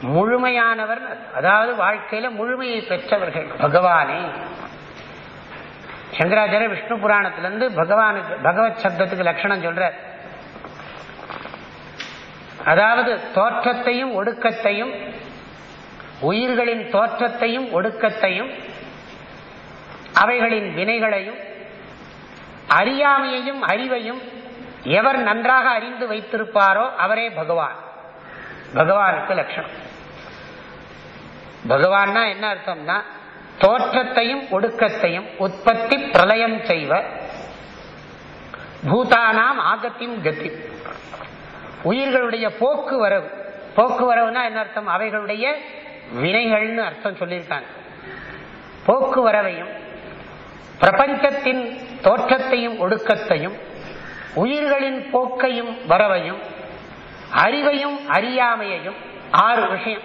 முழுமையானவர் அதாவது வாழ்க்கையில முழுமையை பெற்றவர்கள் பகவானே. சங்கராச்சாரிய விஷ்ணு புராணத்திலிருந்து பகவானுக்கு பகவத் சப்தத்துக்கு லட்சணம் சொல்ற அதாவது தோற்றத்தையும் ஒடுக்கத்தையும் உயிர்களின் தோற்றத்தையும் ஒடுக்கத்தையும் அவைகளின் வினைகளையும் அறியாமையையும் அறிவையும் எவர் நன்றாக அறிந்து வைத்திருப்பாரோ அவரே பகவான். பகவானுக்கு லட்சணம். பகவான்னா என்ன அர்த்தம்னா தோற்றத்தையும் ஒடுக்கத்தையும் உற்பத்தி பிரளயம் செய்வ பூதானாம் ஆகத்தின் கத்தி. உயிர்களுடைய போக்குவரவு போக்குவரவுனா என்ன அர்த்தம்? அவைகளுடைய வினைகள்னு அர்த்தம் சொல்லியிருக்காங்க. போக்குவரவையும் பிரபஞ்சத்தின் தோற்றத்தையும் ஒடுக்கத்தையும் உயிர்களின் போக்கையும் வரவையும் அறிவையும் அறியாமையையும் ஆறு விஷயம்.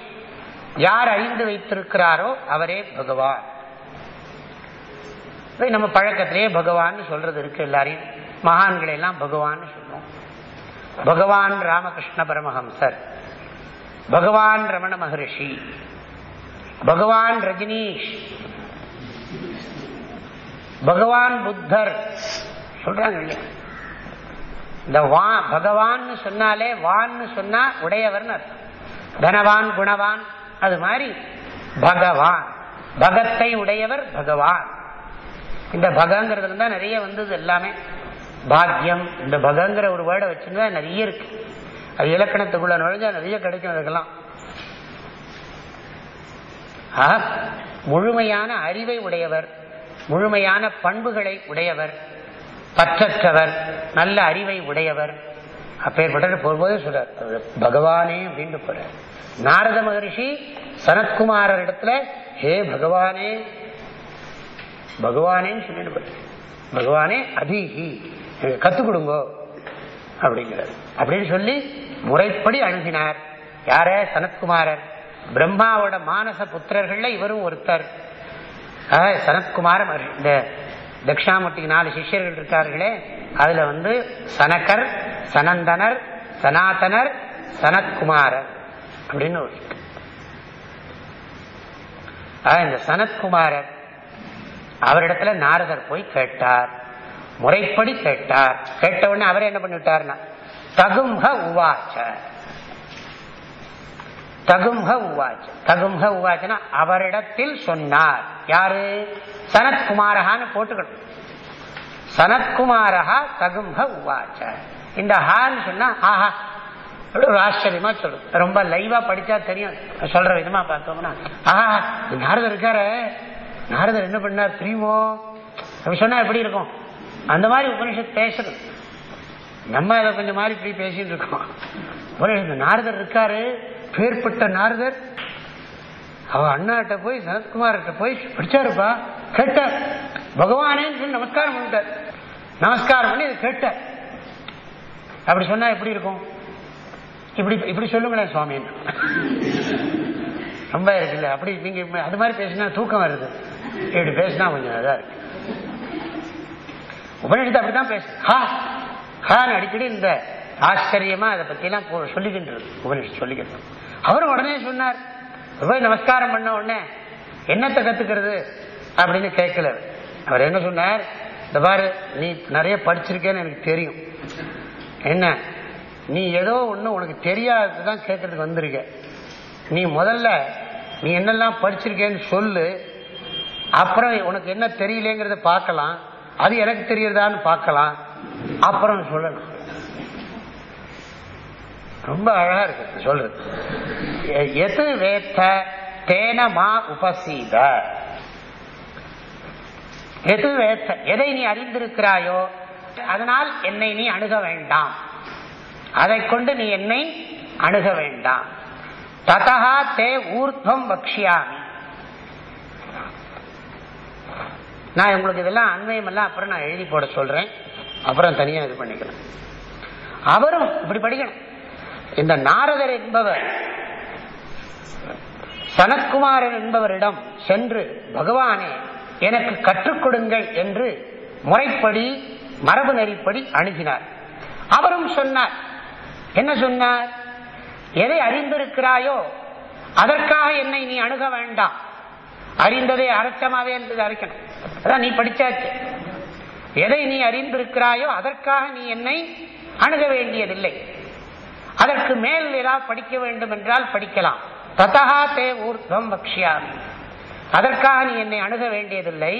யார் அறிந்து வைத்திருக்கிறாரோ அவரே பகவான். போய் நம்ம பழக்கத்திலேயே பகவான் சொல்றது இருக்கு எல்லாரையும். மகான்களை எல்லாம் பகவான் சொல்றோம். பகவான் ராமகிருஷ்ண பரமஹம்சர். பகவான் ரமண மகரிஷி. பகவான் ரஜினீஷ் பகவான் புத்தர். சொல்றாங்க இல்லையா? இந்த வா பகவான் சொன்னாலே வான்னு சொன்னா உடையவர்னு அர்த்தம். தனவான் குணவான் அது மாதிரி பகவான். பகத்தை உடையவர் பகவான். இந்த பகங்கிறதுல தான் நிறைய வந்தது எல்லாமே. பாக்கியம் இந்த பகங்கிற ஒரு வேர்டை வச்சுருந்தா நிறைய இருக்கு. அது இலக்கணத்துக்குள்ள நுழைஞ்சா நிறைய கிடைக்கும் அதுக்கெல்லாம். முழுமையான அறிவை உடையவர் முழுமையான பண்புகளை உடையவர் பற்றற்றவர் நல்ல அறிவை உடையவர். அப்பேற்பட்ட போகும்போது சொல்றார் பகவானே அப்படின்னு போறார். நாரத மகரிஷி சனத்குமாரர் இடத்துல ஹே பகவானே பகவானேன்னு சொல்லிட்டு போறார். பகவானே அதிகி எனக்கு கத்துக் கொடுங்கோ அப்படிங்கிறார். அப்படின்னு சொல்லி முறைப்படி அணுகினார். யார? சனத்குமாரர். பிரம்மாவோட மானச புத்திரர்கள்ல இவரும் ஒருத்தர். ஆக, சனத்குமார இந்த தட்சிணாமூர்த்திக்கு நாலு சிஷ்யர்கள் இருக்கார்களே. அதுல வந்து சனகர் சனந்தனர் சனாதனர் சனத்குமாரர் அப்படின்னு ஒரு இந்த சனத்குமாரர் அவரிடத்துல நாரதர் போய் கேட்டார். முறைப்படி கேட்டார். கேட்ட உடனே அவர் என்ன பண்ணிவிட்டார்னா தகும்ப உவாச்ச. தகும்ஹ உவாச்ச தகும்ஹ உவாச்சனா அவரிடத்தில் சொன்னார். யாரு? சனத்குமாரஹான்னு போட்டுக்கணும். சனத்குமாரஹா தகும்ஹ உவாச்ச. இந்த ஹான்னு சொன்னா ஆஹா அப்படி ஒரு ஆச்சரியமா சொல்லும் ரொம்ப லைவா படிச்சா தெரியும். சொல்ற விதமா பார்த்தோம்னா ஆஹா நாரதர் இருக்காரு. நாரதர் என்ன பண்ணார் தெரியுமோ? அப்படி சொன்னா எப்படி இருக்கும்? அந்த மாதிரி உபனிஷத் பேசுறது நம்ம அதை கொஞ்சம் மாதிரி இப்படி பேசிட்டு இருக்கோம். நாரதர் இருக்காரு. பேர்பட்ட நாரதர் அவ அண்ணாட்ட போய் சனத்குமார்கிட்ட போய் படிச்சாருப்பா. கேட்டார் பகவானேன்னு சொல்லி நமஸ்காரம் பண்ணிட்டார். நமஸ்காரம் பண்ணி இதை கேட்டார் அப்படி சொன்னா எப்படி இருக்கும்? இப்படி இப்படி சொல்லுங்களேன் சுவாமி. ரொம்ப இருக்குல்ல. அப்படி நீங்க அது மாதிரி பேசினா தூக்கம் வருது. இப்படி பேசினா கொஞ்சம் இதா இருக்கு. உபநிஷத்து அப்படிதான் பேசு ஹா ஹான்னு அடிக்கடி இந்த ஆச்சரியமா அதை பத்தி எல்லாம் போ- சொல்லிக்கின்றது. உபநிஷத்து சொல்லிக்கின்றது அவரும் உடனே சொன்னார் போய் நமஸ்காரம் பண்ண உடனே என்னத்தை கத்துக்கிறது? அப்படின்னு கேட்கல அவர். என்ன சொன்னார் இந்த பாரு நீ நிறைய படிச்சிருக்கேன்னு எனக்கு தெரியும். என்ன நீ ஏதோ ஒன்று உனக்கு தெரியாததுதான் கேட்கறதுக்கு வந்திருக்க. நீ முதல்ல நீ என்னெல்லாம் படிச்சிருக்கேன்னு சொல்லு. அப்புறம் உனக்கு என்ன தெரியலங்கிறத பார்க்கலாம். அது எனக்கு தெரியறதான்னு பார்க்கலாம். அப்புறம் சொல்லலாம் ரொம்ப அழகா இருக்கு சொல்றது. எ- எது வேத்த தேன மா உபசீத? எது வேத்த எதை நீ அறிந்திருக்கிறாயோ அதனால் என்னை நீ அணுக வேண்டாம். அதை கொண்டு நீ என்னை அணுக வேண்டாம். ததா தே ஊர்தம் பக்ஷியாமி நான் உங்களுக்கு இதெல்லாம் அண்மையம் எல்லாம் அப்புறம் நான் எழுதி போட சொல்றேன். அப்புறம் தனியா இது பண்ணிக்கலாம். அவரும் இப்படி படிக்கணும். இந்த நாரதர் என்பவர் சனத்குமாரன் என்பவரிடம் சென்று பகவானே எனக்கு கற்றுக் கொடுங்கள் என்று முறைப்படி மரபு நெறிப்படி அணுகினார். அவரும் சொன்னார் என்ன சொன்னார்? எதை அறிந்திருக்கிறாயோ அதற்காக என்னை நீ அணுக வேண்டாம். அறிந்ததை அரச்சமாவே என்பது அரைக்கணும். அதான் நீ படிச்சாச்சு. எதை நீ அறிந்திருக்கிறாயோ அதற்காக நீ என்னை அணுக வேண்டியதில்லை. அதற்கு மேல் ஏதாவது படிக்க வேண்டும் என்றால் படிக்கலாம். ததா தே ஊர்தம் பக்ஷியாமி அதற்காக நீ என்னை அணுக வேண்டியதில்லை.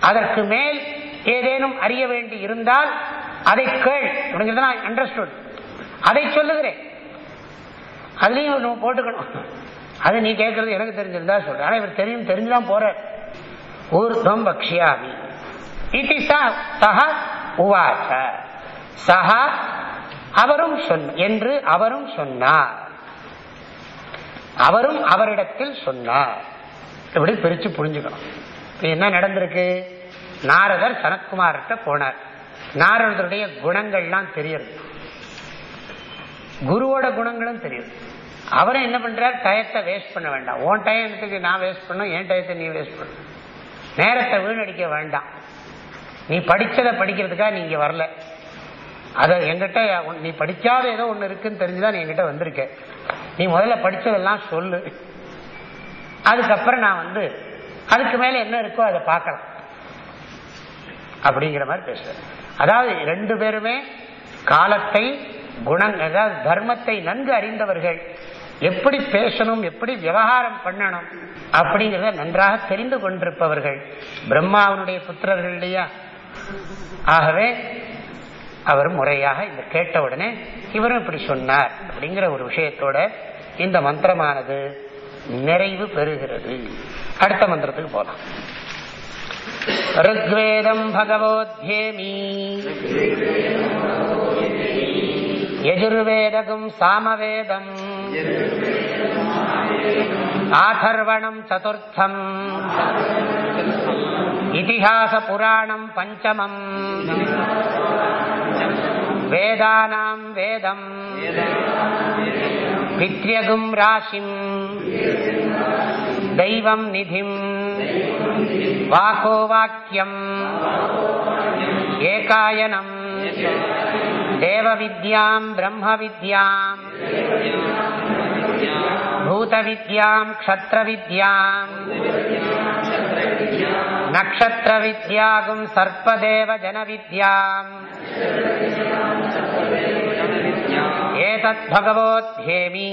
அதற்கு மேல் ஏதேனும் அறிய வேண்டி இருந்தால் அதை கேள். அப்படிங்கிறது நான் அண்டர்ஸ்டுட் அதை சொல்லுகிறேன். அதுலேயும் நம்ம போட்டுக்கணும். அது நீ கேட்கறது எனக்கு தெரிஞ்சிருந்தா சொல்ற ஆனால் இவர் தெரியும் தெரிஞ்சுதான் போற ஊர்துவம் வக்ஷியாமி. சா சஹா உவாச. சஹா அவரும் சொன்ன என்று அவரும் சொன்னார். அவரும் அவரிடத்தில் சொன்னார். இப்படி பிரிச்சு புரிஞ்சுக்கணும். என்ன நடந்திருக்கு? நாரதர் சனத்குமார்கிட்ட போனார். நாரதருடைய குணங்கள்லாம் தெரியுது. குருவோட குணங்களும் தெரியுது. அவரும் என்ன பண்றார்? டயத்தை வேஸ்ட் பண்ண வேண்டாம். உன் டயத்துக்கு நான் வேஸ்ட் பண்ணும் என் டயத்தை நீ வேஸ்ட் பண்ண. நேரத்தை வீணடிக்க வேண்டாம். நீ படிச்சதை படிக்கிறதுக்காக நீங்க வரல. அத என்கிட்ட நீ படிக்காத ஏதோ ஒண்ணு இருக்குன்னு தெரிஞ்சுதான் நீ என்கிட்ட வந்திருக்க. நீ முதல்ல படிச்சதெல்லாம் சொல்லு. அதுக்கப்புறம் நான் வந்து அதுக்கு மேல என்ன இருக்கோ அதை பார்க்கலாம். அப்படிங்கிற மாதிரி பேசுறேன் அதாவது ரெண்டு பேருமே காலத்தை குணங் அதாவது தர்மத்தை நன்கு அறிந்தவர்கள். எப்படி பேசணும் எப்படி விவகாரம் பண்ணணும் அப்படிங்கிறத நன்றாக தெரிந்து கொண்டிருப்பவர்கள். பிரம்மாவனுடைய புத்திரர்கள் இல்லையா? ஆகவே அவர் முறையாக இந்த கேட்ட உடனே இவரும் இப்படி சொன்னார் அப்படிங்கிற ஒரு விஷயத்தோட இந்த மந்திரமானது நிறைவு பெறுகிறது அடுத்த மந்திரத்துக்கு போலாம் ऋग्वेदम् भगवोऽध्येमि यजुर्वेदगुम् सामवेदम् आथर्वणम् चतुर्थम् इतिहासपुराणम् पञ्चमम् வேதானாம் வேதம். பித்யகும் ராசிம். தெய்வம் நிதிம். வாக்கோ வாக்கியம் ஏகாயனம். தேவவித்யாம் பிரம்மவித்யாம். பூதவித்யாம் க்ஷத்ரவித்யாம். நக்ஷத்ரவித்யாகும் சர்ப்பதேவ ஜனவித்யாம். एतद्भगवोऽध्येमि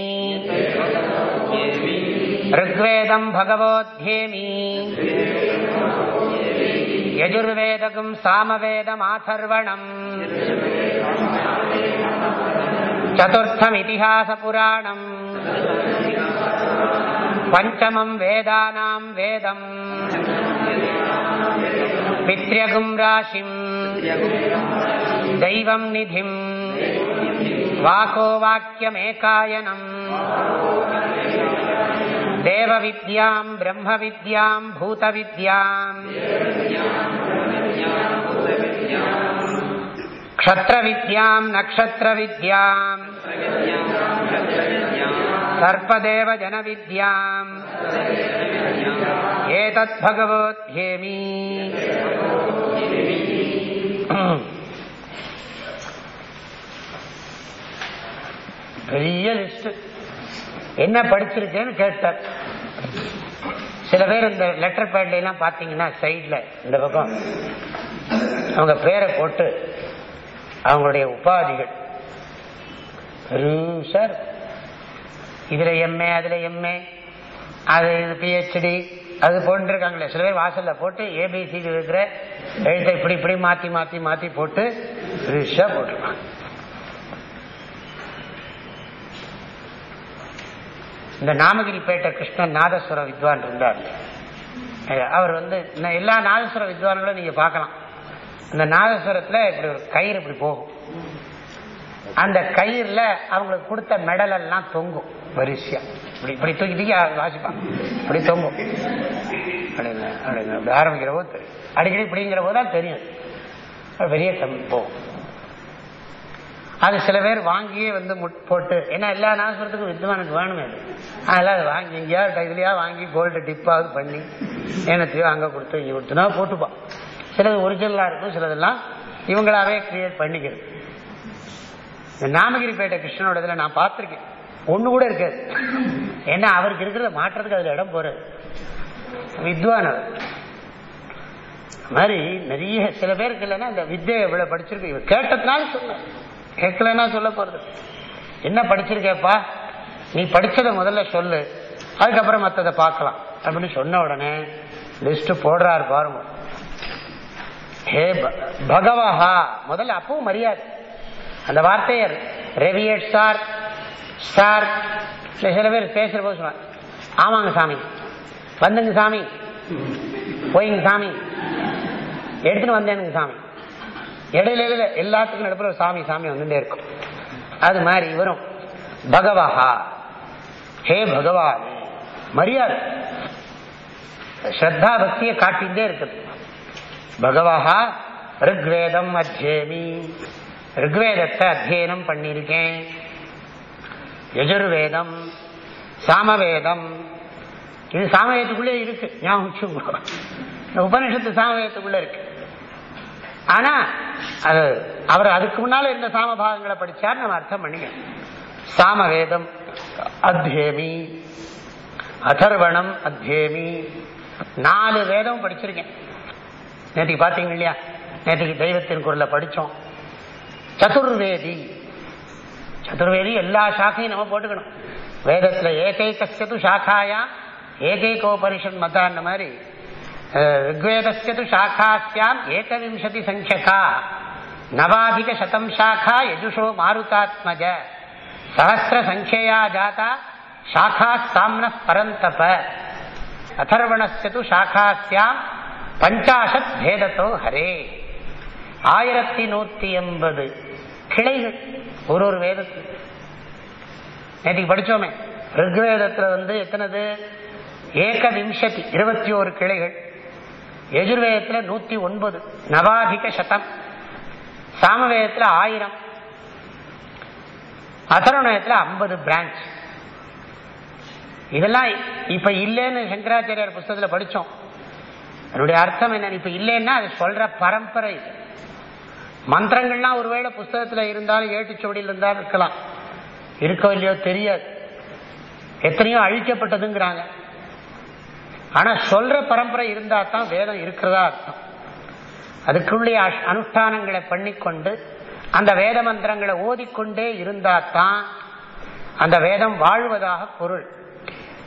ऋग्वेदम् भगवोऽध्येमि यजुर्वेदगुम् सामवेदमाथर्वणम् चतुर्थमितिहासपुराणम्। पञ्चमम् वेदानाम् वेदम्। पित्र्यगुम् राशिम् दैवम् निधिम्। वाको वाक्यमेकायनम्। देवविद्याम् ब्रह्मविद्याम् भूतविद्याम्। क्षत्रविद्याम् नक्षत्रविद्याम्। सर्पदेव जनविद्याम् एतद्भगवोध्येमि பெரிய லிஸ்ட் என்ன படிச்சிருக்கேன்னு கேட்டார் சில பேர் இந்த லெட்டர் பேட்ல எல்லாம் பாத்தீங்கன்னா சைட்ல இந்த பக்கம். அவங்க பேரை போட்டு அவங்களுடைய உபாதிகள். சார் இதுல எம்ஏ அதுல எம்ஏ அது பிஹெச்டி அது போட்டுருக்காங்களே. சில பேர் வாசல்ல போட்டு ஏபிசி இருக்கிற எழுத்தை இப்படி இப்படி மாத்தி மாத்தி மாத்தி போட்டு ரிஷா போட்டுருவாங்க இந்த நாமகிரிப்பேட்டை கிருஷ்ணன் நாதஸ்வர வித்வான் இருந்தார். அவர் வந்து எல்லா நாதஸ்வர வித்வான்களும் நீங்க பார்க்கலாம். இந்த நாதஸ்வரத்துல இப்படி ஒரு கயிறு இப்படி போகும். அந்த கயிறுல அவங்களுக்கு கொடுத்த மெடல் எல்லாம் தொங்கும். வரிசையா. இப்படி இப்படி தூக்கி தூக்கி வாசிப்பான். இப்படி தொங்கும். அப்படிங்க அப்படிங்க. அப்படி ஆரம்பிக்கிற போது தெரியும். அடிக்கடி இப்படிங்கிற போது தான் தெரியும். பெரிய போகும் அது சில பேர் வாங்கியே வந்து முட்- போட்டு ஏன்னா எல்லா நாசத்துக்கும் வித்வானுக்கு வேணுமே அது. அதெல்லாம் அது வாங்கி எங்கேயாவது இதுலயா வாங்கி கோல்டு டிப்பாவது பண்ணி ஏனத்தையோ அங்கே கொடுத்து இங்கே கொடுத்துனா போட்டுப்பான். சிலது ஒரிஜினலாக இருக்கும் சிலதெல்லாம் இவங்களாவே கிரியேட் பண்ணிக்கிறது. இந்த நாமகிரிப்பேட்டை கிருஷ்ணனோட இதில் நான் பார்த்துருக்கேன். ஒண்ணு கூட இருக்காது ஏன்னா அவருக்கு இருக்கிறத மாற்றத்துக்கு அதுல இடம் போறது. வித்வான் அவர் மாதிரி நிறைய சில பேருக்கு இல்லைன்னா இந்த வித்தியை எவ்வளவு படிச்சிருக்கு. இவர் கேட்டதுனால சொல்ல கேட்கலன்னா சொல்ல போறது. என்ன படிச்சிருக்கேப்பா? நீ படிச்சதை முதல்ல சொல்லு. அதுக்கப்புறம் மத்ததை பார்க்கலாம். அப்படின்னு சொன்ன உடனே லிஸ்ட் போடுறாரு பாருங்க. ஹே ப- பகவஹா. முதல்ல அப்பவும் மரியாதை. அந்த வார்த்தையர் ரெவியட் சார் சார் சில பேர் பேசுற போது சொல்லுவாங்க ஆமாங்க சாமி. வந்துங்க சாமி. போயிங்க சாமி. எடுத்துன்னு வந்தேனுங்க சாமி. இடையில இடையில எல்லாத்துக்கும் நடுப்புற சாமி சாமி வந்துட்டே இருக்கும். அது மாதிரி இவரும் பகவஹா. ஹே பகவான். மரியாதை. ஸ்ரத்தா பக்தியை காட்டிகிட்டே இருக்குது. பகவஹா ரிக்வேதம் அத்தியமி. ரிக்வேதத்தை அத்தியனம் பண்ணியிருக்கேன். யஜுர்வேதம் சாமவேதம். இது சாமவேதத்துக்குள்ளே இருக்கு. ஞாபகம் வச்சுக்கோ. இந்த உபனிஷத்து சாமவேதத்துக்குள்ள இருக்கு. ஆனா அது அவர் அதுக்கு முன்னால இருந்த சாம பாகங்களை படிச்சார் நம்ம அர்த்தம் பண்ணிக்கணும். சாமவேதம் அத்தியமி அதர்வணம் அத்தியமி நாலு வேதம் படிச்சிருக்கேன். நேற்றுக்கு பார்த்தீங்க இல்லையா? நேற்றுக்கு தெய்வத்தின் குரலை படிச்சோம் சதுர்வேதி. சதுர்வேதி எல்லா சாக்கையும் நம்ம போட்டுக்கணும். வேதத்துல ஏகைக்கஸ்யது சாக்காயா ஏகைகோபரிஷன் மதான்ன மாதிரி அஹ், சாக்காஸ்யாம் ஏகவிம்சதி சங்கியகா நவாதிக சதம் சாக்கா யஜுஷோ மாருதாத்மஜ சகசிர சங்கியா ஜாதா சாக்கா சாம்ன பரந்தப அதர்வணஸ்யது சாக்காஸ்யாம் பஞ்சாசத் பேதத்தோ ஹரே ஆயிரத்தி நூத்தி எண்பது கிளைகள் ஒரு ஒரு வேதத்தில். நேற்றுக்கு படிச்சோமே. ரிக்வேதத்துல வந்து எத்தனது? ஏக விம்சதி இருபத்தி ஓரு கிளைகள். எஜுர்வேதத்துல நூத்தி ஒன்பது நவாதிக சதம். சாமவேதத்துல ஆயிரம். அசரணத்துல ஐம்பது பிரான்ச் இதெல்லாம் இப்ப இல்லைன்னு சங்கராச்சாரியார் புஸ்தகத்துல படிச்சோம். அதனுடைய அர்த்தம் என்னன்னு இப்ப இல்லைன்னா அது சொல்ற பரம்பரை இது. மந்திரங்கள்லாம் ஒருவேளை புஸ்தகத்துல இருந்தாலும் ஏட்டுச்சுவடியில் இருந்தாலும் இருக்கலாம். இருக்கோ இல்லையோ தெரியாது. எத்தனையோ அழிக்கப்பட்டதுங்கிறாங்க. ஆனா சொல்ற பரம்பரை இருந்தா தான் வேதம் இருக்கிறதா அர்த்தம். அதுக்குள்ளே அனுஷ்டானங்களை பண்ணிக்கொண்டு அந்த வேத மந்திரங்களை ஓதிக்கொண்டே இருந்தா தான் அந்த வேதம் வாழ்வதாக பொருள்.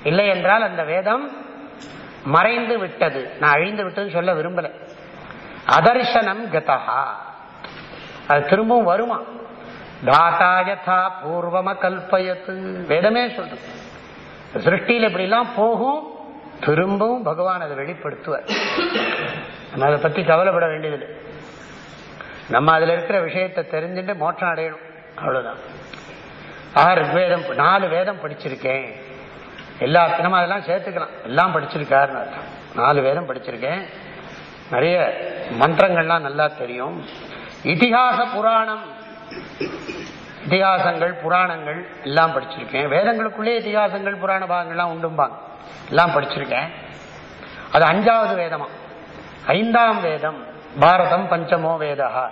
இல்லை என்றால் அந்த வேதம் மறைந்து விட்டது. நான் அழிந்து விட்டதுன்னு சொல்ல விரும்பல. அதர்சனம் கதகா அது திரும்பவும் வருமா? தாசாயதா பூர்வம கல்பயத்து. வேதமே சொல்றது. சிருஷ்டியில் இப்படிலாம் போகும் திரும்பவும் பகவான் அதை வெளிப்படுத்துவார். நம்ம அதை பத்தி கவலைப்பட வேண்டியதில்லை. நம்ம அதுல இருக்கிற விஷயத்தை தெரிஞ்சுட்டு மோட்சம் அடையணும். அவ்வளவுதான். ஆறு வேதம் நாலு வேதம் படிச்சிருக்கேன். எல்லா நம்ம அதெல்லாம் சேர்த்துக்கலாம். எல்லாம் படிச்சிருக்காருன்னு அர்த்தம். நாலு வேதம் படிச்சிருக்கேன். நிறைய மந்திரங்கள்லாம் நல்லா தெரியும். இதிகாச புராணம். இதிகாசங்கள் புராணங்கள் எல்லாம் படிச்சிருக்கேன். வேதங்களுக்குள்ளே இதிகாசங்கள் புராண பாகங்கள்லாம் உண்டும்பாங்க. எல்லாம் படிச்சிருக்கேன். அது அஞ்சாவது வேதமா? ஐந்தாம் வேதம் பாரதம் பஞ்சமோ வேதா.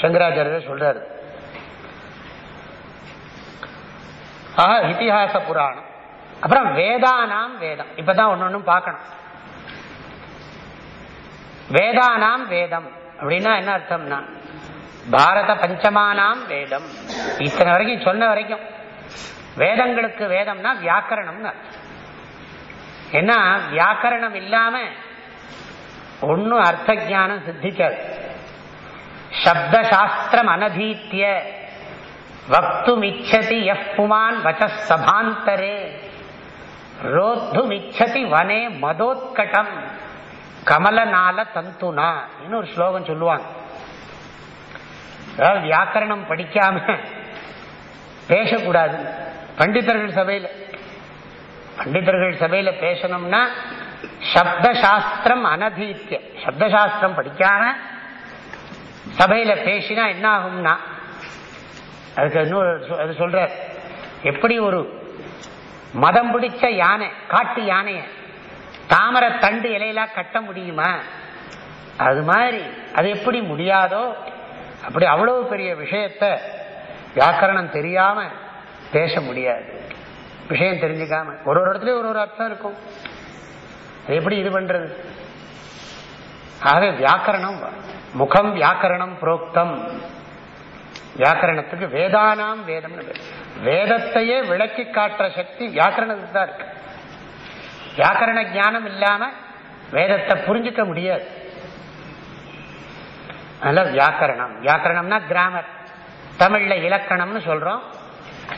சங்கராச்சாரியர் சொல்றாரு. ஆஹா இத்திஹாச புராணம். அப்புறம் வேதானாம் வேதம். இப்பதான் ஒன்னு ஒன்னும் பார்க்கணும். வேதானாம் வேதம் அப்படின்னா என்ன அர்த்தம்னா பாரத பஞ்சமானாம் வேதம். இத்தனை வரைக்கும் சொன்ன வரைக்கும். வேதங்களுக்கு வேதம்னா வியாக்கரணம்னு என்ன ஏன்னா வியாக்கரணம் இல்லாம ஒன்னும் அர்த்த ஜானம் சித்திக்காது. சப்த சாஸ்திரம் அனதீத்திய. வக்துமிச்சதி எஃப் புமான் வச்ச சபாந்தரே ரோத்துமிச்சதி வனே மதோத்கட்டம் கமலநால தந்துனா. ஒரு ஸ்லோகம் சொல்லுவாங்க. அதாவது வியாக்கரணம் படிக்காம பேசக்கூடாது. பண்டிதர்கள் சபையில் பண்டிதர்கள் சபையில் பேசணும்னா சப்த சாஸ்திரம் அனதீத்திய சப்த சாஸ்திரம் படிக்காம சபையில பேசினா என்ன ஆகும்னா அதுக்கு இன்னொரு அது சொல்ற எப்படி ஒரு மதம் பிடிச்ச யானை காட்டு யானைய தாமரை தண்டு இலையெல்லாம் கட்ட முடியுமா? அது மாதிரி அது எப்படி முடியாதோ அப்படி அவ்வளவு பெரிய விஷயத்த வியாக்கரணம் தெரியாம பேச முடியாது. விஷயம் தெரிஞ்சுக்காம. ஒரு ஒரு இடத்துலயும் ஒரு ஒரு அர்த்தம் இருக்கும். அது எப்படி இது பண்றது? ஆகவே வியாக்கரணம் முகம் வியாக்கரணம் புரோக்தம். வியாக்கரணத்துக்கு வேதானாம் வேதம் வேதத்தையே விளக்கி காட்டுற சக்தி வியாக்கரணத்துக்கு தான் இருக்கு. வியாக்கரண ஞானம் இல்லாம வேதத்தை புரிஞ்சுக்க முடியாது. அதனால வியாக்கரணம். வியாக்கரணம்னா கிராமர் தமிழ்ல இலக்கணம்னு சொல்றோம்.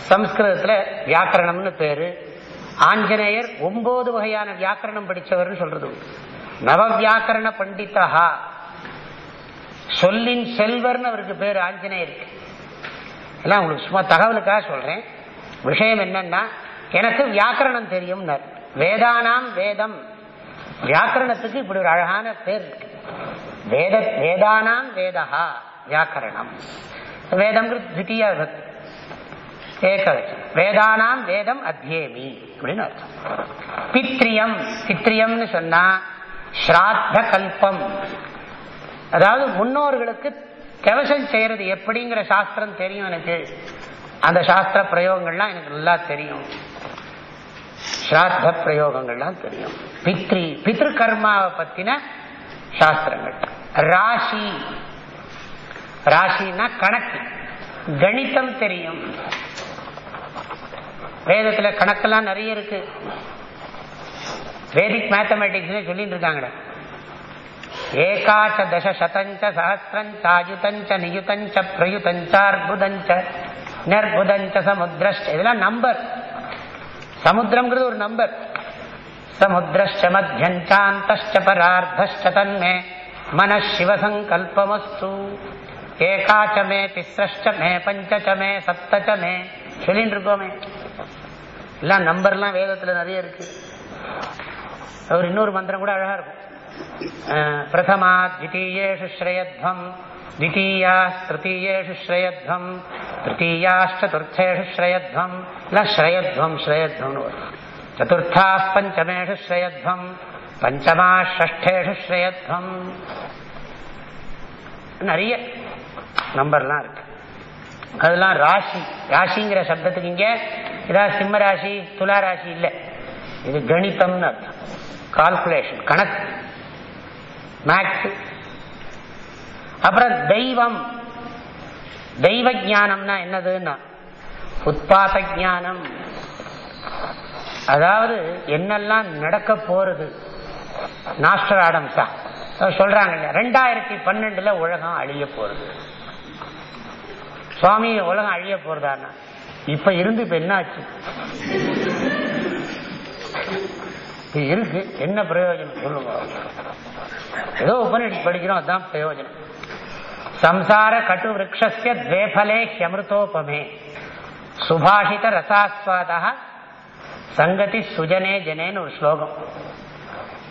சம்ஸ்கிருதத்துல வியாக்கரணம்னு பேரு. ஆஞ்சநேயர் ஒன்பது வகையான வியாக்கரணம் படித்தவர்னு சொல்றது. நவ வியாக்கரண பண்டிதா சொல்லின் செல்வர்னு அவருக்கு பேரு ஆஞ்சநேயருக்கு. எல்லாம் உங்களுக்கு சும்மா தகவலுக்காக சொல்றேன். விஷயம் என்னன்னா எனக்கு வியாக்கரணம் தெரியும் வேதானாம் வேதம். வியாக்கரணத்துக்கு இப்படி ஒரு அழகான பேர் இருக்கு. வேத வேதானாம் வேதா வியாக்கரணம். வேதம் தித்தியா விபக்தி ஏகவச்சனம் வேதானாம் வேதம் அத்தியேமி அப்படின்னு அர்த்தம். பித்ரியம் பித்ரியம்னு சொன்னா ஸ்ராத்த கல்பம். அதாவது முன்னோர்களுக்கு கவசம் செய்யறது எப்படிங்கிற சாஸ்திரம் தெரியும் எனக்கு. அந்த சாஸ்திர பிரயோகங்கள்லாம் எனக்கு நல்லா தெரியும். ஸ்ராத்த பிரயோகங்கள்லாம் தெரியும். பித்ரி பித்ரு கர்மாவை பத்தின சாஸ்திரங்கள். ராசி. ராசினா கணக்கு. கணிதம் தெரியும். வேதத்துல கணக்கெல்லாம் நிறைய இருக்கு. வேதிக் மேத்தமேட்டிக்ஸ் சொல்லிட்டு இருக்காங்க ஏகாச்ச தச சதஞ்ச சஹசிரஞ்ச அயுதஞ்ச நியுதஞ்ச பிரயுதஞ்ச அற்புதஞ்ச நற்புதஞ்ச சமுத்திரஷ்ட. இதெல்லாம் நம்பர் சமுத்திரம்ங்கிறது ஒரு நம்பர் சமுத்திரஷ்ட மத்தியஞ்சாந்தஷ்ட பரார்த்தஷ்ட தன்மே மன சிவசங்கல்பமஸ்து ஏகாச்ச மே திஸ்ரஷ்ட மே பஞ்சச்ச மே சப்தச்ச மே சொல்லிட்டு இருக்கோமே எல்லாம் நம்பர்லாம் வேதத்துல நிறைய இருக்கு அவர் இன்னொரு மந்திரம் கூட அழகா இருக்கும் பிரதமா த்விதீயேஷு ஸ்ரயத்வம் द्वितीयास्तृतीयेषु श्रयध्वम् तृतीयाश्चतुर्थेषु श्रयध्वम् न श्रयध्वम् श्रयध्वम् चतुर्थाः पञ्चमेषु श्रयध्वम् பஞ்சமா ஷஷ்டேஷு ஸ்ரேயத்வம் நிறைய நம்பர்லாம் இருக்கு அதெல்லாம் ராசி ராசிங்கிற சப்தத்துக்கு இங்க ஏதாவது சிம்ம ராசி துலா ராசி இல்லை இது கணிதம்னு அர்த்தம் கால்குலேஷன் கணக்கு மேக்ஸ் அப்புறம் தெய்வம் தெய்வ ஜானம்னா என்னதுன்னா உத்பாத ஜானம் அதாவது என்னெல்லாம் நடக்க போறது? நாஸ்டர் நாஸ்டராடம்ஸா சொல்றாங்க ரெண்டாயிரத்தி பன்னெண்டுல உலகம் அழிய போறது. சுவாமி உலகம் அழிய போறதானா? இப்ப இருந்து இப்ப என்ன ஆச்சு இருக்கு. என்ன பிரயோஜனம்? சொல்லுங்க. ஏதோ உபநிஷி படிக்கிறோம் அதுதான் பிரயோஜனம். சம்சார கட்டு விரக்ஷே ஹியமிருத்தோபமே சுபாஷித ரசாஸ்வாதா சங்கதி சுஜனே ஜனேன்னு ஒரு ஸ்லோகம்.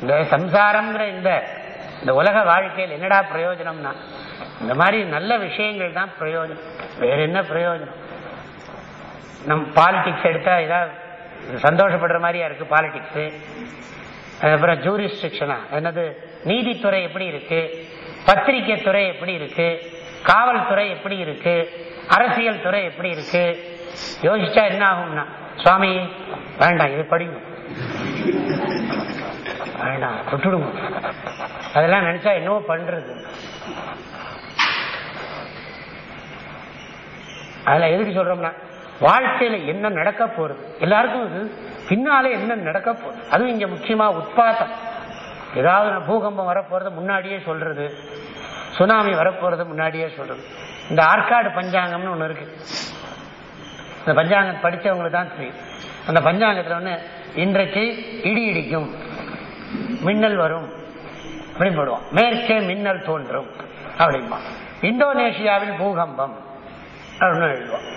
இந்த சம்சாரம்ங்கிற இந்த இந்த உலக வாழ்க்கையில் என்னடா பிரயோஜனம்னா இந்த மாதிரி நல்ல விஷயங்கள் தான் பிரயோஜனம். வேற என்ன பிரயோஜனம்? நம் பாலிடிக்ஸ் எடுத்தா ஏதாவது சந்தோஷப்படுற மாதிரியா இருக்கு பாலிடிக்ஸ் அதுக்கப்புறம் ஜூரிஸ்டிக்ஷனா என்னது நீதித்துறை எப்படி இருக்கு? பத்திரிகை துறை எப்படி இருக்கு? காவல்துறை எப்படி இருக்கு? அரசியல் துறை எப்படி இருக்கு? யோசிச்சா என்ன ஆகும்னா சுவாமி வேண்டாம் இது படிங்க வேண்டாம் விட்டுடுங்க. அதெல்லாம் நினைச்சா என்னவோ பண்றது. அதுல எதுக்கு சொல்றோம்னா வாழ்க்கையில என்ன நடக்க போறது எல்லாருக்கும் இது. பின்னாலே என்ன நடக்க போகுது? அதுவும் இங்க முக்கியமா உட்பாத்தம் ஏதாவது பூகம்பம் வரப்போறது முன்னாடியே சொல்றது. சுனாமி வரப்போறது முன்னாடியே சொல்றது. இந்த ஆற்காடு பஞ்சாங்கம்னு ஒண்ணு இருக்கு. இந்த பஞ்சாங்கம் படிச்சவங்களுக்கு தான் தெரியும். அந்த பஞ்சாங்கத்துல ஒன்று இன்றைக்கு இடி இடிக்கும் மின்னல் வரும் அப்படின்னு போடுவோம் மேற்கே மின்னல் தோன்றும் அப்படின்பா இந்தோனேஷியாவில் பூகம்பம் அப்படின்னு எழுதுவோம்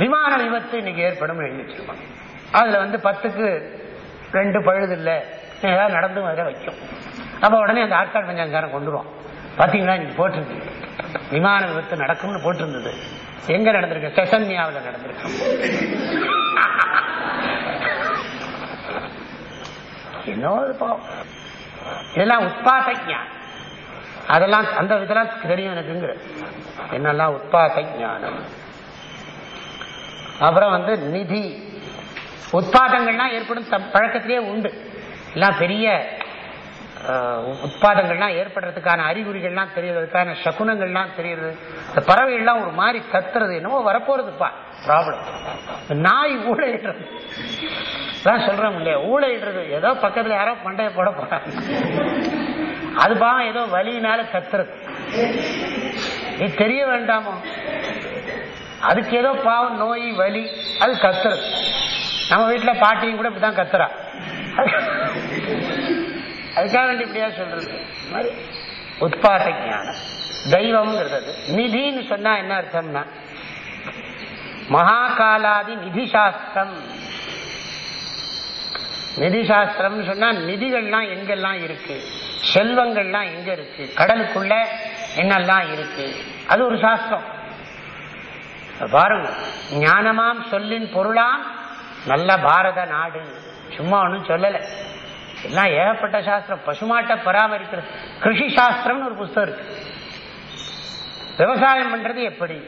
விமான விபத்து இன்னைக்கு ஏற்படும் எழுதிச்சிருக்கோம் அதுல வந்து பத்துக்கு ரெண்டு பழுது இல்லை ஏதாவது நடந்து வர வைக்கும். அப்ப உடனே அந்த ஆட்காட் பஞ்சாங்காரன் கொண்டுருவோம் பாத்தீங்களா இன்னைக்கு போட்டிருக்கு. விமான விபத்து நடக்கும்னு போட்டிருந்தது. எங்க நடந்திருக்கு? செசன்யாவில் நடந்திருக்கு. இன்னொரு பாவம். இதெல்லாம் உட்பாத அதெல்லாம் அந்த இதெல்லாம் தெரியும் எனக்குங்கிற. என்னெல்லாம் உட்பாத ஞானம் அப்புறம் வந்து நிதி. உட்பாதங்கள்லாம் ஏற்படும் பழக்கத்திலேயே உண்டு. எல்லாம் பெரிய உட்பாதங்கள்லாம் ஏற்படுறதுக்கான அறிகுறிகள்லாம் தெரியறதுக்கான சகுனங்கள்லாம் தெரியுது இந்த பறவைகள்லாம் ஒரு மாதிரி கத்துறது. என்னவோ வரப்போறதுப்பா ப்ராப்ளம் நாய் ஊழையிடுறது. தான் சொல்றோம் இல்லையா ஊழையிடுறது. ஏதோ பக்கத்துல யாரோ பண்டைய போட போறாங்க. அது பாவம் ஏதோ வலியினால கத்துறது. இது தெரிய வேண்டாமோ? அதுக்கு ஏதோ பாவம் நோய் வலி அது கத்துறது. நம்ம வீட்டுல பாட்டியும் கூட இப்படிதான் கத்துறா. அதுக்காக வேண்டி இப்படியா சொல்றது? உட்பாத ஜானம் தெய்வம்ங்கிறது. நிதின்னு சொன்னா என்ன அர்த்தம்னா மகாகாலாதி நிதி சாஸ்திரம் நிதி சாஸ்திரம் சொன்னா நிதிகள்லாம் எங்கெல்லாம் இருக்கு? செல்வங்கள்லாம் எங்க இருக்கு? கடலுக்குள்ள என்னெல்லாம் இருக்கு? அது ஒரு சாஸ்திரம். பாருங்க. ஞானமாம் சொல்லின் பொருளாம் நல்ல பாரத நாடு. சும்மா ஒன்றும் சொல்லலை. எல்லாம் ஏகப்பட்ட சாஸ்திரம்? பசுமாட்டை பராமரிக்கிறது. கிருஷி சாஸ்திரம்னு ஒரு புஸ்தகம் இருக்கு. விவசாயம் பண்றது எப்படி?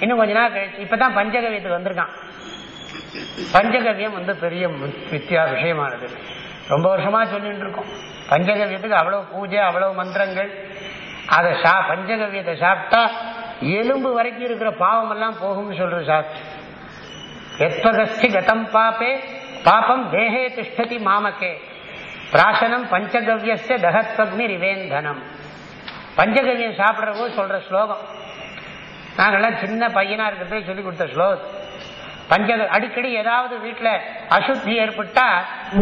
இன்னும் கொஞ்ச நாள் கழிச்சு இப்பதான் பஞ்சகவியத்துக்கு வந்திருக்கான். பஞ்சகவியம் வந்து பெரிய வித்தியா விஷயமானது. ரொம்ப வருஷமா சொல்லிட்டு இருக்கோம். பஞ்சகவியத்துக்கு அவ்வளவு பூஜை அவ்வளவு மந்திரங்கள். அதை சா பஞ்சகவியத்தை சாப்பிட்டா எலும்பு வரைக்கும் இருக்கிற பாவம் எல்லாம் போகும்னு சொல்றது சாஸ்திரம். எத்வகஸ்தி கதம் பாப்பே பாபம் தேகே திஷ்டதி மாமக்கே பிராசனம் பஞ்சகவ்யச தகத்வக்னி ரிவேந்தனம் பஞ்சகவியம் சாப்பிட்ற போது சொல்ற ஸ்லோகம். நாங்கெல்லாம் சின்ன பையனா இருக்கிறதே சொல்லி கொடுத்த ஸ்லோகம். பஞ்ச அடிக்கடி ஏதாவது வீட்டில் அசுத்தி ஏற்பட்டா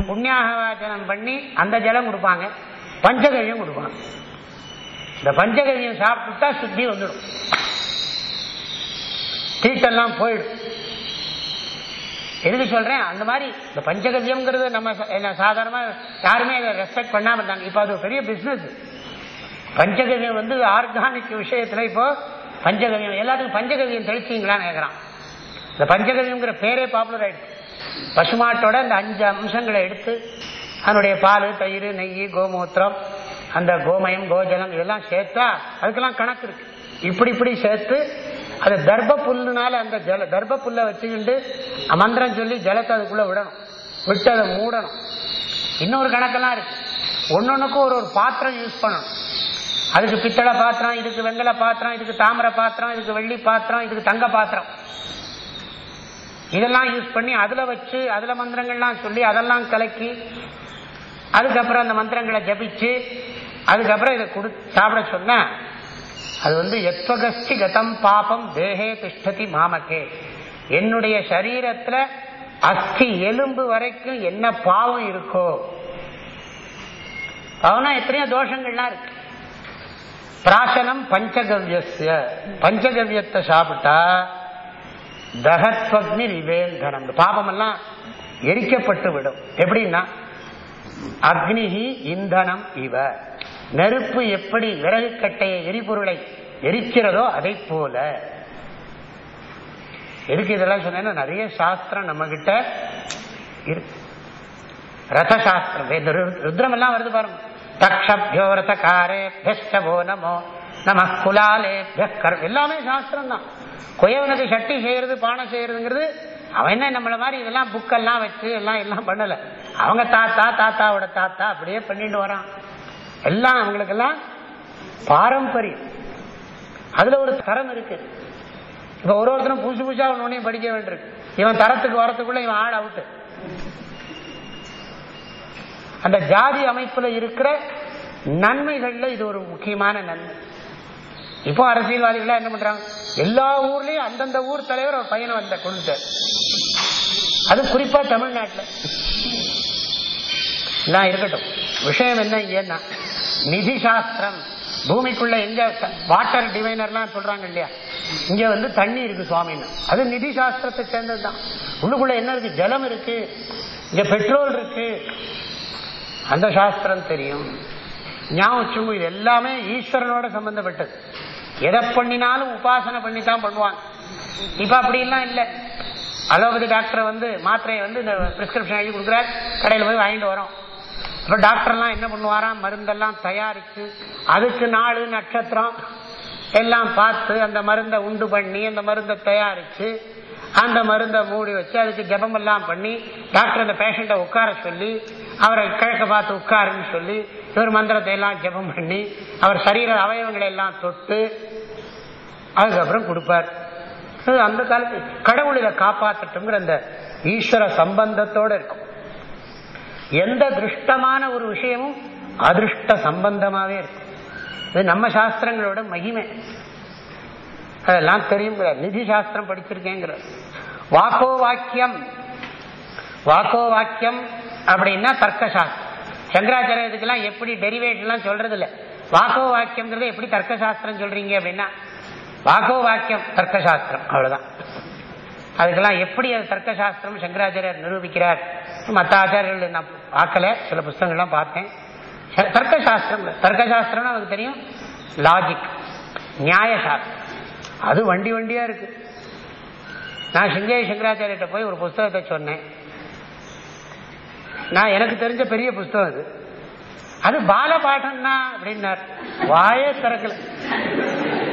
புண்ணியாகவாச்சனம் பண்ணி அந்த ஜலம் கொடுப்பாங்க. பஞ்சகவியம் கொடுப்பாங்க. இந்த பஞ்சகவியம் சாப்பிட்டுட்டா சுத்தி வந்துடும். தீட்டெல்லாம் போயிடும். எதுக்கு சொல்றேன்? அந்த மாதிரி இந்த பஞ்சகவியம்ங்கிறது நம்ம ச- என்ன சாதாரணமா யாருமே இதை ரெஸ்பெக்ட் பண்ணாம இருந்தாங்க. இப்ப அது ஒரு பெரிய பிசினஸ் பஞ்சகவியம் வந்து ஆர்கானிக் விஷயத்துல இப்போ பஞ்சகவியம் எல்லாத்துக்கும் பஞ்சகவியம் தெளிச்சிங்களான்னு கேட்கறான் இந்த பஞ்சகவியம்ங்கிற பேரே பாப்புலர் ஆயிடுச்சு. பசுமாட்டோட இந்த அஞ்சு அம்சங்களை எடுத்து அதனுடைய பால் தயிர் நெய் கோமூத்திரம் அந்த கோமயம் கோஜலம் இதெல்லாம் சேர்த்தா அதுக்கெல்லாம் கணக்கு இருக்கு. இப்படி இப்படி சேர்த்து அது தர்ப புல்லுனால அந்த ஜல தர்ப புல்லை வச்சுக்கிட்டு மந்திரம் சொல்லி ஜலத்தை அதுக்குள்ள விடணும். விட்டு அதை மூடணும். இன்னொரு கணக்கெல்லாம் இருக்கு. ஒன்னொன்னுக்கும் ஒரு ஒரு பாத்திரம் யூஸ் பண்ணணும். அதுக்கு பித்தளை பாத்திரம் இதுக்கு வெங்கல பாத்திரம் இதுக்கு தாமிர பாத்திரம் இதுக்கு வெள்ளி பாத்திரம் இதுக்கு தங்க பாத்திரம். இதெல்லாம் யூஸ் பண்ணி அதுல வச்சு அதுல மந்திரங்கள்லாம் சொல்லி அதெல்லாம் கலக்கி அதுக்கப்புறம் அந்த மந்திரங்களை ஜபிச்சு அதுக்கப்புறம் இதை கொடு சாப்பிட சொன்னா அது வந்து எத்வகஸ்தி கதம் பாபம் தேகே திஷ்டதி மாமக்கே என்னுடைய சரீரத்துல அஸ்தி எலும்பு வரைக்கும் என்ன பாவம் இருக்கோ பாவம்னா எத்தனையோ தோஷங்கள்லாம் இருக்கு. பிராசனம் பஞ்சகவ்யஸ்ய. பஞ்சகவ்யத்தை சாப்பிட்டா தகத்வக்னி நிவேந்தனம் இந்த பாபமெல்லாம் எரிக்கப்பட்டு விடும் எப்படின்னா அக்னிகி இந்தனம் இவ. நெருப்பு எப்படி விறகு கட்டைய எரிபொருளை எரிக்கிறதோ அதை போல. எதுக்கு இதெல்லாம் சொன்னேன்னா நிறைய சாஸ்திரம் நம்ம கிட்ட இருக்கு. ரத சாஸ்திரம் ருத்ரம் எல்லாம் வருது பாருங்க. தக்ஷபியோ ரதகாரே பெஸ்டபோ நமோ நம குலாலே எல்லாமே சாஸ்திரம் தான். குயவனுக்கு சட்டி செய்யறது பானை செய்யறதுங்கிறது அவன் என்ன நம்மள மாதிரி இதெல்லாம் புக்கெல்லாம் வச்சு எல்லாம் எல்லாம் பண்ணல. அவங்க தாத்தா தாத்தாவோட தாத்தா அப்படியே பண்ணிட்டு வரான். எல்லாம் அவங்களுக்கெல்லாம் பாரம்பரியம். அதுல ஒரு தரம் இருக்கு. இப்ப ஒரு ஒருத்தரும் புதுசு புதுசா ஒன்னு படிக்க வேண்டியிருக்கு இவன் தரத்துக்கு வரத்துக்குள்ள இவன் ஆள் அவுட்டு அந்த ஜாதி அமைப்புல இருக்கிற நன்மைகள்ல இது ஒரு முக்கியமான நன்மை. இப்போ அரசியல்வாதிகள் என்ன பண்றாங்க? எல்லா ஊர்லயும் அந்தந்த ஊர் தலைவர் ஒரு பையனை வந்த கொண்டு அது குறிப்பா தமிழ்நாட்டில். எல்லாம் இருக்கட்டும். விஷயம் என்ன ஏன்னா நிதி சாஸ்திரம் பூமிக்குள்ள எங்க வாட்டர் டிவைனர்லாம் சொல்றாங்க இல்லையா? இங்க வந்து தண்ணி இருக்கு சுவாமின்னு. அது நிதி சாஸ்திரத்தை சேர்ந்ததுதான். உள்ளுக்குள்ள என்ன இருக்கு? ஜலம் இருக்கு. இங்க பெட்ரோல் இருக்கு. அந்த சாஸ்திரம் தெரியும். ஞாபகம் இது எல்லாமே ஈஸ்வரனோட சம்பந்தப்பட்டது. எதை பண்ணினாலும் உபாசனை பண்ணி தான் பண்ணுவாங்க இப்ப அப்படிலாம் இல்லை. அலோபதி டாக்டர் வந்து மாத்திரையை வந்து இந்த பிரிஸ்கிரிப்ஷன் எழுதி கொடுக்குறாரு. கடையில் போய் வாங்கிட்டு வரோம். அப்புறம் டாக்டர்லாம் என்ன பண்ணுவாராம்? மருந்தெல்லாம் தயாரிச்சு அதுக்கு நாலு நட்சத்திரம் எல்லாம் பார்த்து அந்த மருந்தை உண்டு பண்ணி அந்த மருந்தை தயாரிச்சு அந்த மருந்தை மூடி வச்சு அதுக்கு ஜபம் எல்லாம் பண்ணி டாக்டர் அந்த பேஷண்ட்டை உட்கார சொல்லி அவரை கிழக்க பார்த்து உட்காருன்னு சொல்லி இவர் மந்திரத்தை எல்லாம் ஜபம் பண்ணி அவர் சரீர அவயவங்களை எல்லாம் தொட்டு அதுக்கப்புறம் கொடுப்பார். அந்த காலத்து கடவுள் இதை காப்பாற்றட்டுங்கிற அந்த ஈஸ்வர சம்பந்தத்தோட இருக்கும். எந்த திருஷ்டமான ஒரு விஷயமும் அதிருஷ்ட சம்பந்தமாவே இருக்கும் இது நம்ம சாஸ்திரங்களோட மகிமை. அதெல்லாம் தெரியும் நிதி சாஸ்திரம் படிச்சிருக்கேங்கிற வாக்கோ வாக்கியம். வாக்கோ வாக்கியம் அப்படின்னா தர்க்க சாஸ்திரம் சங்கராச்சாரியத்துக்கெல்லாம் எப்படி டெரிவேட் எல்லாம் சொல்றது இல்ல வாக்கோ வாக்கியம்ங்கிறது எப்படி தர்க்க சாஸ்திரம் சொல்றீங்க அப்படின்னா வாக்கோ வாக்கியம் தர்க்க சாஸ்திரம் அவ்வளவுதான். அதுக்கெல்லாம் எப்படி அது தர்க்க சாஸ்திரம் சங்கராச்சாரியர் நிரூபிக்கிறார்? மற்ற ஆச்சாரியர்கள் நான் பார்க்கல. சில புஸ்தகங்கள்லாம் பார்த்தேன். ச- தர்க்க சாஸ்திரம் தர்க்க நமக்கு தெரியும் லாஜிக் நியாய சாஸ்திரம் அது வண்டி வண்டியா இருக்கு. நான் சிங்கேரி சங்கராச்சாரியிட்ட போய் ஒரு புஸ்தகத்தை சொன்னேன். நான் எனக்கு தெரிஞ்ச பெரிய புஸ்தகம் அது. அது பால பாடம்னா அப்படின்னார். வாயே திறக்கல.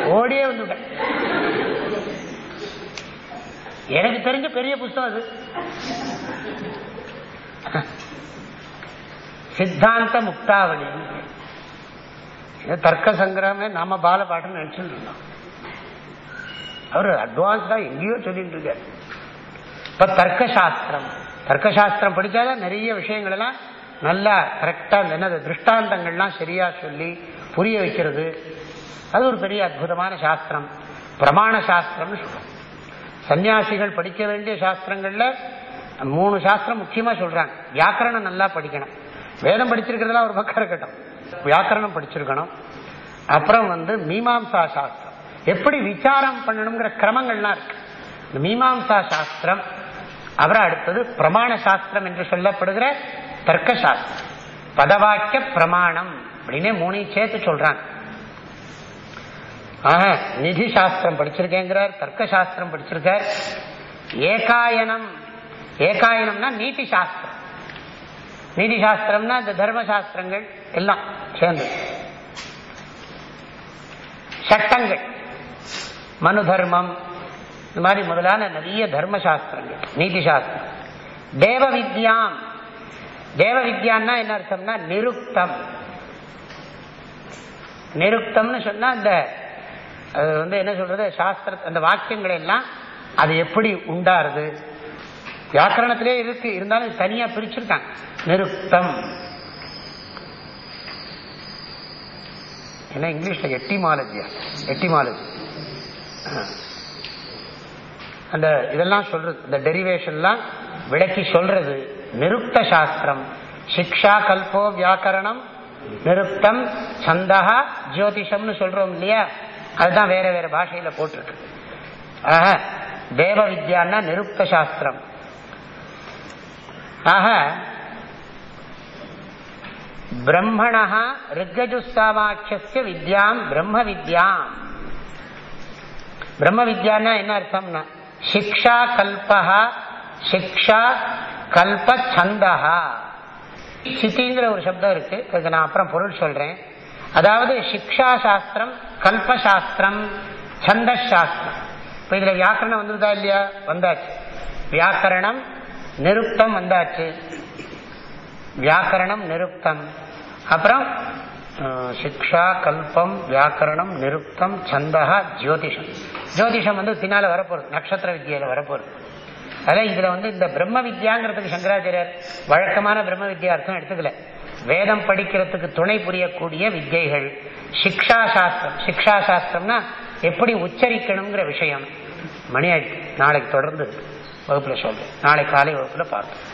ஓடியே வந்துட்டேன். எனக்கு தெரிஞ்ச பெரிய புஸ்தகம் அது. சித்தாந்த முக்தாவளி. தர்க்க சங்கிரமே நாம பால பாட்டம் நினைச்சுட்டு இருந்தோம். அவர் அட்வான்ஸ்டா எங்கேயோ சொல்லிட்டு இருக்காரு. இப்ப தர்க்க சாஸ்திரம் தர்க்க சாஸ்திரம் படிச்சாதான் நிறைய விஷயங்கள் எல்லாம் நல்லா கரெக்டா என்னது திருஷ்டாந்தங்கள்லாம் சரியா சொல்லி புரிய வைக்கிறது. அது ஒரு பெரிய அற்புதமான சாஸ்திரம். பிரமாண சாஸ்திரம்னு சொல்றோம். சன்னியாசிகள் படிக்க வேண்டிய சாஸ்திரங்கள்ல மூணு சாஸ்திரம் முக்கியமா சொல்றாங்க. வியாக்கரணம் நல்லா படிக்கணும். வேதம் படிச்சிருக்கிறதுலாம் ஒரு பக்கம் இருக்கட்டும். வியாக்கரணம் படிச்சிருக்கணும். அப்புறம் வந்து மீமாம்சா சாஸ்திரம். எப்படி விசாரம் பண்ணணுங்கிற கிரமங்கள்லாம் இருக்கு. இந்த மீமாம்சா சாஸ்திரம் அப்புறம் அடுத்தது பிரமாண சாஸ்திரம் என்று சொல்லப்படுகிற தர்க்க சாஸ்திரம் பதவாக்கிய பிரமாணம் அப்படின்னு மூணையும் சேர்த்து சொல்றாங்க. ஆக நிதி சாஸ்திரம் படிச்சிருக்கேங்கிறார் தர்க்க சாஸ்திரம் படிச்சிருக்கார். ஏகாயனம் ஏகாயனம்னா நீதி சாஸ்திரம் நீதி சாஸ்திரம்னா இந்த தர்ம சாஸ்திரங்கள் எல்லாம் சேர்ந்து. சட்டங்கள். மனு தர்மம் இந்த மாதிரி முதலான நிறைய தர்ம சாஸ்திரங்கள் நீதி சாஸ்திரம் தேவ வித்யாம் தேவ வித்யான்னா என்ன அர்த்தம்னா நிருக்தம். நிருக்தம்னு சொன்னா இந்த அது வந்து என்ன சொல்றது? சாஸ்திர அந்த வாக்கியங்கள் எல்லாம் அது எப்படி உண்டாருது? வியாக்கரணத்திலே இருக்கு. இருந்தாலும் தனியா பிரிச்சிருக்காங்க. நிறுத்தம் என்ன இங்கிலீஷ்ல? எட்டிமாலஜியா எட்டிமாலஜி. அந்த இதெல்லாம் சொல்றது. இந்த டெரிவேஷன்லாம் விளக்கி சொல்றது. நிருப்த சாஸ்திரம். சிக்ஷா கல்போ வியாக்கரணம் நிருப்தம் சந்தகா ஜோதிஷம்னு சொல்றோம் இல்லையா? அதுதான் வேற வேற பாஷையில போட்டிருக்கு ஆக தேவ வித்யான்னா நிருப்த சாஸ்திரம். ஆக பிரம்மணா ரிக்கஜுஸ்தாவாட்சிய வித்யாம் பிரம்ம வித்யாம். பிரம்ம வித்யான்னா என்ன அர்த்தம்னா சிக்ஷா கல்பா சிக்ஷா கல்ப சந்தகா சித்திங்கிற ஒரு சப்தம் இருக்கு. அதுக்கு நான் அப்புறம் பொருள் சொல்றேன். அதாவது சிக்ஷா சாஸ்திரம் கல்பசாஸ்திரம் சந்த சாஸ்திரம் இப்ப இதுல வியாக்கரணம் வந்துருதா இல்லையா? வந்தாச்சு. வியாக்கரணம் நிருப்தம் வந்தாச்சு. வியாக்கரணம் நிருப்தம். அப்புறம் சிக்ஷா கல்பம் வியாக்கரணம் நிருப்தம் சந்தகா ஜோதிஷம். ஜோதிஷம் வந்து பின்னால வரப்போறது நட்சத்திர வித்தியில வரப்போறது அதான் இதுல வந்து இந்த பிரம்ம வித்யாங்கிறதுக்கு சங்கராச்சாரியர் வழக்கமான பிரம்ம வித்யா அர்த்தம் எடுத்துக்கல. வேதம் படிக்கிறதுக்கு துணை புரியக்கூடிய வித்யைகள். சிக்ஷா சாஸ்திரம் சிக்ஷா சாஸ்திரம்னா எப்படி உச்சரிக்கணுங்கிற விஷயம். மணி நாளைக்கு தொடர்ந்து வகுப்புல சொல்றேன். நாளை காலை வகுப்புல பார்ப்போம்.